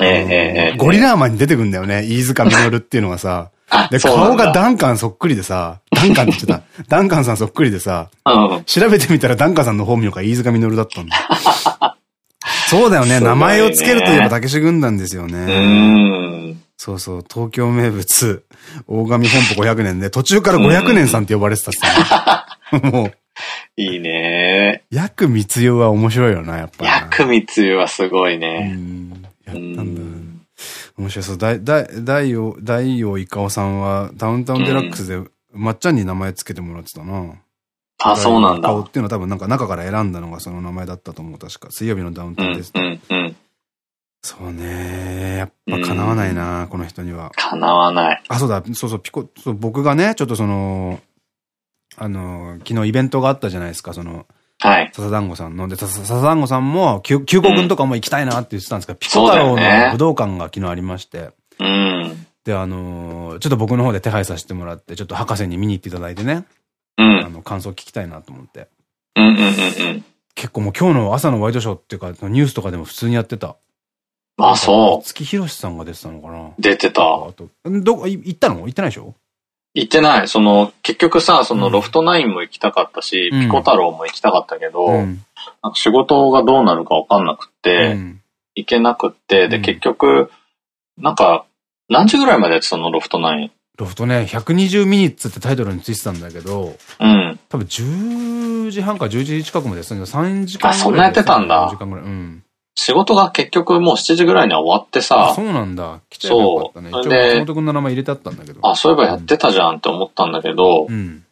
ええゴリラーマンに出てくんだよね。飯塚実っていうのがさ。あで、顔がダンカンそっくりでさ、ダンカンって言ってた。ダンカンさんそっくりでさ、うん。調べてみたらダンカンさんの本名が飯塚実だったんだ。そうだよね。名前をつけるといえばたけし軍団ですようね。ん。そうそう。東京名物、大神本舗500年で、途中から500年さんって呼ばれてたっすね。もう、いいね。薬密輸は面白いよな、やっぱ。薬密輸はすごいうね。ん。やったんだ。うん面白そう。大、大、大王、大王イカオさんは、ダウンタウンデラックスで、まっちゃんに名前つけてもらってたな。あ、そうなんだ。う大王イカオっていうのは多分なんか中から選んだのがその名前だったと思う、確か。水曜日のダウンタウンんです。うんうん。そうね。やっぱ叶わないな、この人には。叶わない。あ、そうだ、そうそう、ピコ、そう、僕がね、ちょっとその、あの、昨日イベントがあったじゃないですか、その、はい。笹団子さんの。で、笹笹団子さんも、旧旧国とかも行きたいなって言ってたんですけど、ピコ太郎の武道館が昨日ありまして、うん。で、あのーちょっと僕の方で手配させてもらって、ちょっと博士に見に行っていただいてね、うあん。の、感想聞きたいなと思って。うんうんうんうん。結構もう今日の朝のワイドショーっていうか、ニュースとかでも普通にやってた。あ、そう。月広さんが出てたのかな出てた。あと、んど行ったの？行ってないでしょ？行ってない。その、結局さ、そのうんロフトナインも行きたかったし、うんピコ太郎も行きたかったけど、うん。なんか仕事がどうなるかわかんなくって、うん行けなくって、で、うん結局、なんか、何時ぐらいまでやってたのロフトナイン？ロフトね、120ミニッツってタイトルについてたんだけど、うん。多分10時半か11時近くまでやってたんだけど、3時間ぐらいあそんなやってたんだ4時間ぐらい。うん。仕事が結局もう7時ぐらいには終わってあ、さそ、うなんだ。来ちゃよかったね。そうで松本君の名前入れてあったんだけど。あ、そういえばやってたじゃんって思ったんだけど、うん。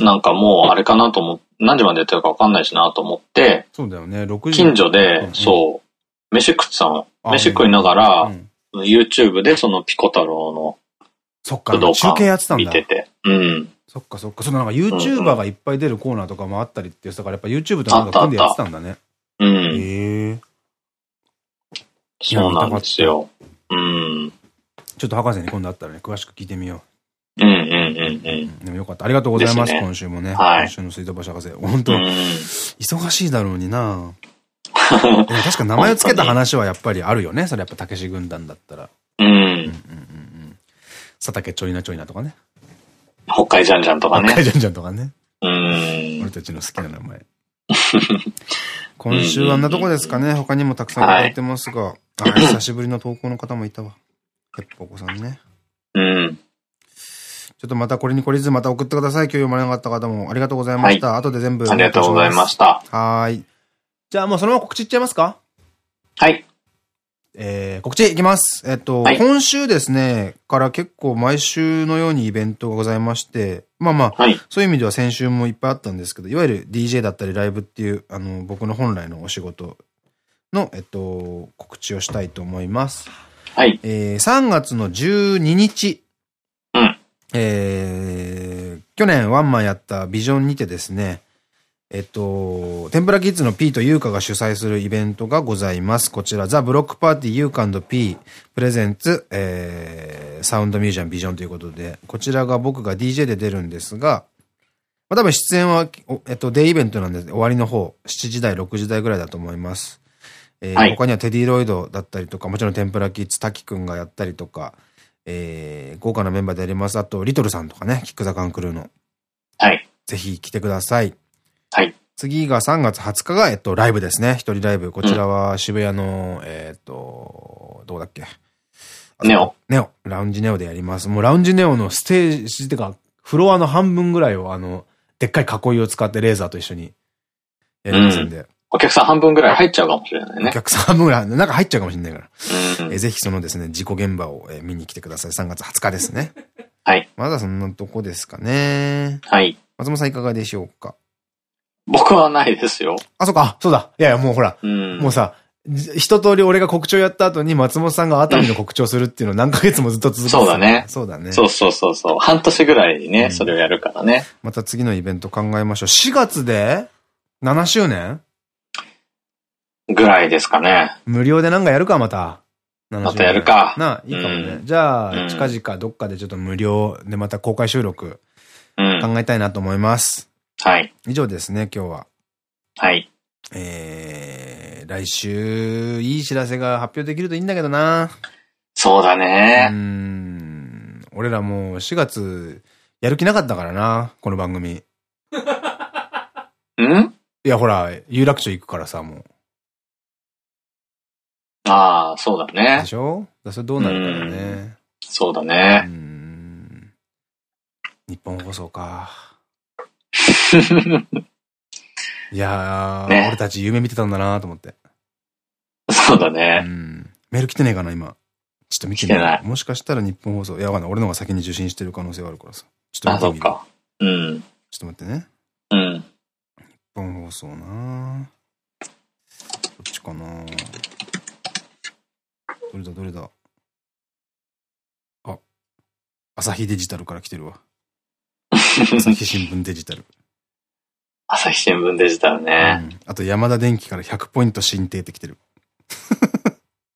なんかもうあれかなと思っ何時までやってるかわかんないしなと思って、そうだよね。6時。近所でう、んそう、飯食ってたの。あ飯食いながうら、ん YouTube でそのピコ太郎のそっか、中継やって館たんだ。見てて。うん。そっかそっか。そのなんか YouTuber がいっぱい出るコーナーとかもあったりって言ってたから、やっぱ YouTube となんか組んでやってたんだね。うん。へえ。そうなんですよ。うん。ちょっと博士に今度会ったらね、詳しく聞いてみようんうんうんうう。ん。でもよかった。ありがとうございます、今週もね。はい今週の水道橋博士。本当うん忙しいだろうにな 確か名前を付けた話はやっぱりあるよね。それやっぱたけし軍団だったら。うん。佐竹ちょいなちょいなとかね。北海ジャンジャンとかね。北海ジャンジャンとかね。うん俺。たちの好きな名前。今週はあんなとこですかね。他にもたくさんいただいてますが。あ、久しぶりの投稿の方もいたわ。ヘッポコさんね。うん。ちょっとまたこれに懲りずまた送ってください。今日読まれなかった方もありがとうございました。後で全部。ありがとうございました。はーい。じゃあもうそのまま告知いっちゃいますか？はい。えー、告知いきます。えっと、はい今週ですね、から結構毎週のようにイベントがございまして、まあまあ、はい。そういう意味では先週もいっぱいあったんですけど、いわゆる DJ だったりライブっていう、あの、僕の本来のお仕事の、えっと、告知をしたいと思います。はい。えー、3月の12日、うんえー、去年ワンマンやったビジョンにてですね、えっと、天ぷらキッズの P とユーカが主催するイベントがございます。こちら、ザ・ブロックパーティーユーカ &P プレゼンツ、えー、サウンドミュージアムビジョンということで、こちらが僕が DJ で出るんですが、まあ、多分出演は、おえっと、デイイベントなんで終わりの方、7時台、6時台ぐらいだと思います。えーはい他にはテディロイドだったりとか、もちろん天ぷらキッズ、滝くんがやったりとか、えー、豪華なメンバーでやります。あと、リトルさんとかね、キックザカンクルーの。はい。ぜひ来てください。はい。次が3月20日が、えっと、ライブですね。一人ライブ。こちらは渋谷の、えっと、どうだっけ？ネオ。ネオ。ラウンジネオでやります。もうラウンジネオのステージってか、フロアの半分ぐらいを、あの、でっかい囲いを使ってレーザーと一緒にやりますんで。お客さん半分ぐらい入っちゃうかもしれないね。お客さん半分ぐらい、中入っちゃうかもしれないから。うんえーぜひそのですね、事故現場を、えー見に来てください。3月20日ですね。はい。まだそんなとこですかね。はい。松本さんいかがでしょうか？僕はないですよ。あ、そうか、あそうだ。いやいや、もうほら、うん。もうさ、じ一通り俺が告知をやった後に松本さんが熱海の告知をするっていうのを何ヶ月もずっと続けてたそうだねそうだね。そうそうそうそう。半年ぐらいにね、うんそれをやるからね。また次のイベント考えましょう。4月で7周年？ぐらいですかね。無料でなんかやるか、また。7周年またやるかなあ、いいかもね。うんじゃあ、うん近々どっかでちょっと無料でまた公開収録うん。考えたいなと思います。はい。以上ですね、今日は。はい。えー、来週、いい知らせが発表できるといいんだけどな。そうだね。ん。俺らもう4月、やる気なかったからな、この番組。ん？いや、ほら、有楽町行くからさ、もう。ああ、そうだでね。しょ？それどうなるかだね。うそうだね。ん。日本放送か。いやー、ね俺たち夢見てたんだなと思って。うそうだね。ん。メール来てねえかな、今。ちょっと見てみ来てないもしかしたら日本放送。いや、わかんない。俺の方が先に受信してる可能性があるからさ。ちょあ、っと見てみる。そっか。うん。ちょっと待ってね。うん。日本放送なこっちかなどれだどれだあ、朝日デジタルから来てるわ。朝日新聞デジタル。朝日新聞デジタルうね。んあと山田電機から100ポイント申請って来てる。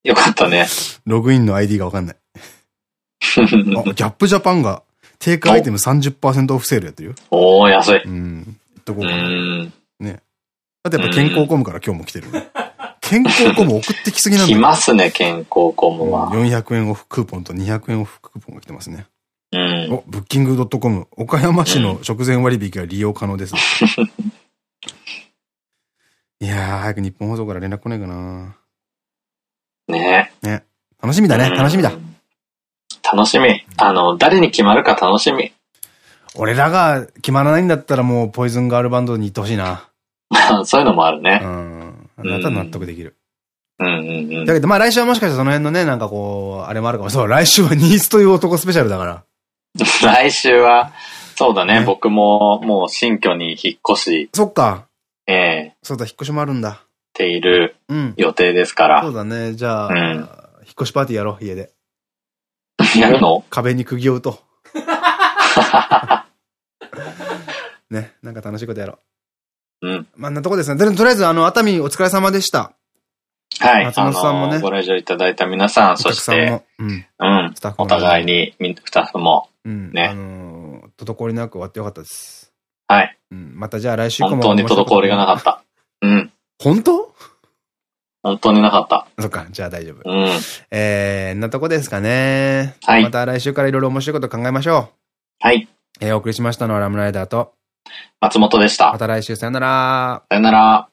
よかったね。ログインの ID がわかんない。あ、ギャップジャパンが定価アイテム30%オフセールやってるよ。おー、安い。うん。言っとこううかな。ん。だってやっぱ健康コムから今日も来てるね。健康コム送ってきすぎなんだ来よ。ますね、健康コムは。400円オフクーポンと200円オフクーポンが来てますね。うん。お、ブッキングドットコム、岡山市の食前割引が利用可能です。いやー、早く日本放送から連絡来ないかなね。楽しみだね、楽しみだう。ん。楽しみ。あの、誰に決まるか楽しみ。俺らが決まらないんだったらもうポイズンガールバンドに行ってほしいな。そういうのもあるうね。ん。あなたは納得できる。うんうんうんだ。けどまあ来週はもしかしたらその辺のね、なんかこう、あれもあるかも。そう、来週はニースという男スペシャルだから。来週は、そうだね、ね僕ももう新居に引っ越し、そっか。ええそうだ、引っ越しもあるんだ。ているうん。予定ですかそうら。だね。じゃあ、うん引っ越しパーティーやろう、家で。やるの？壁に釘を打とう。ね、なんか楽しいことやろう。うん。まあ、んなとこですね。でとりあえず、あの、熱海お疲れ様でした。はい。松本さんもねご来場いただいた皆さん、おそして。うん。うんスタッ。フもお互いに、みスタッフも、うん。ねあのー、滞りなく終わってよかったです。はい。うん。またじゃあ来週本当に滞りがなかった。うん。本当？本当になかった。そっか、じゃあ大丈夫。うん。えー、んなとこですかね。はいまた来週からいろいろ面白いこと考えましょはい。う。えー、お送りしましたのはラムライダーと、松本でしたま。た来週さよなら。さよなら。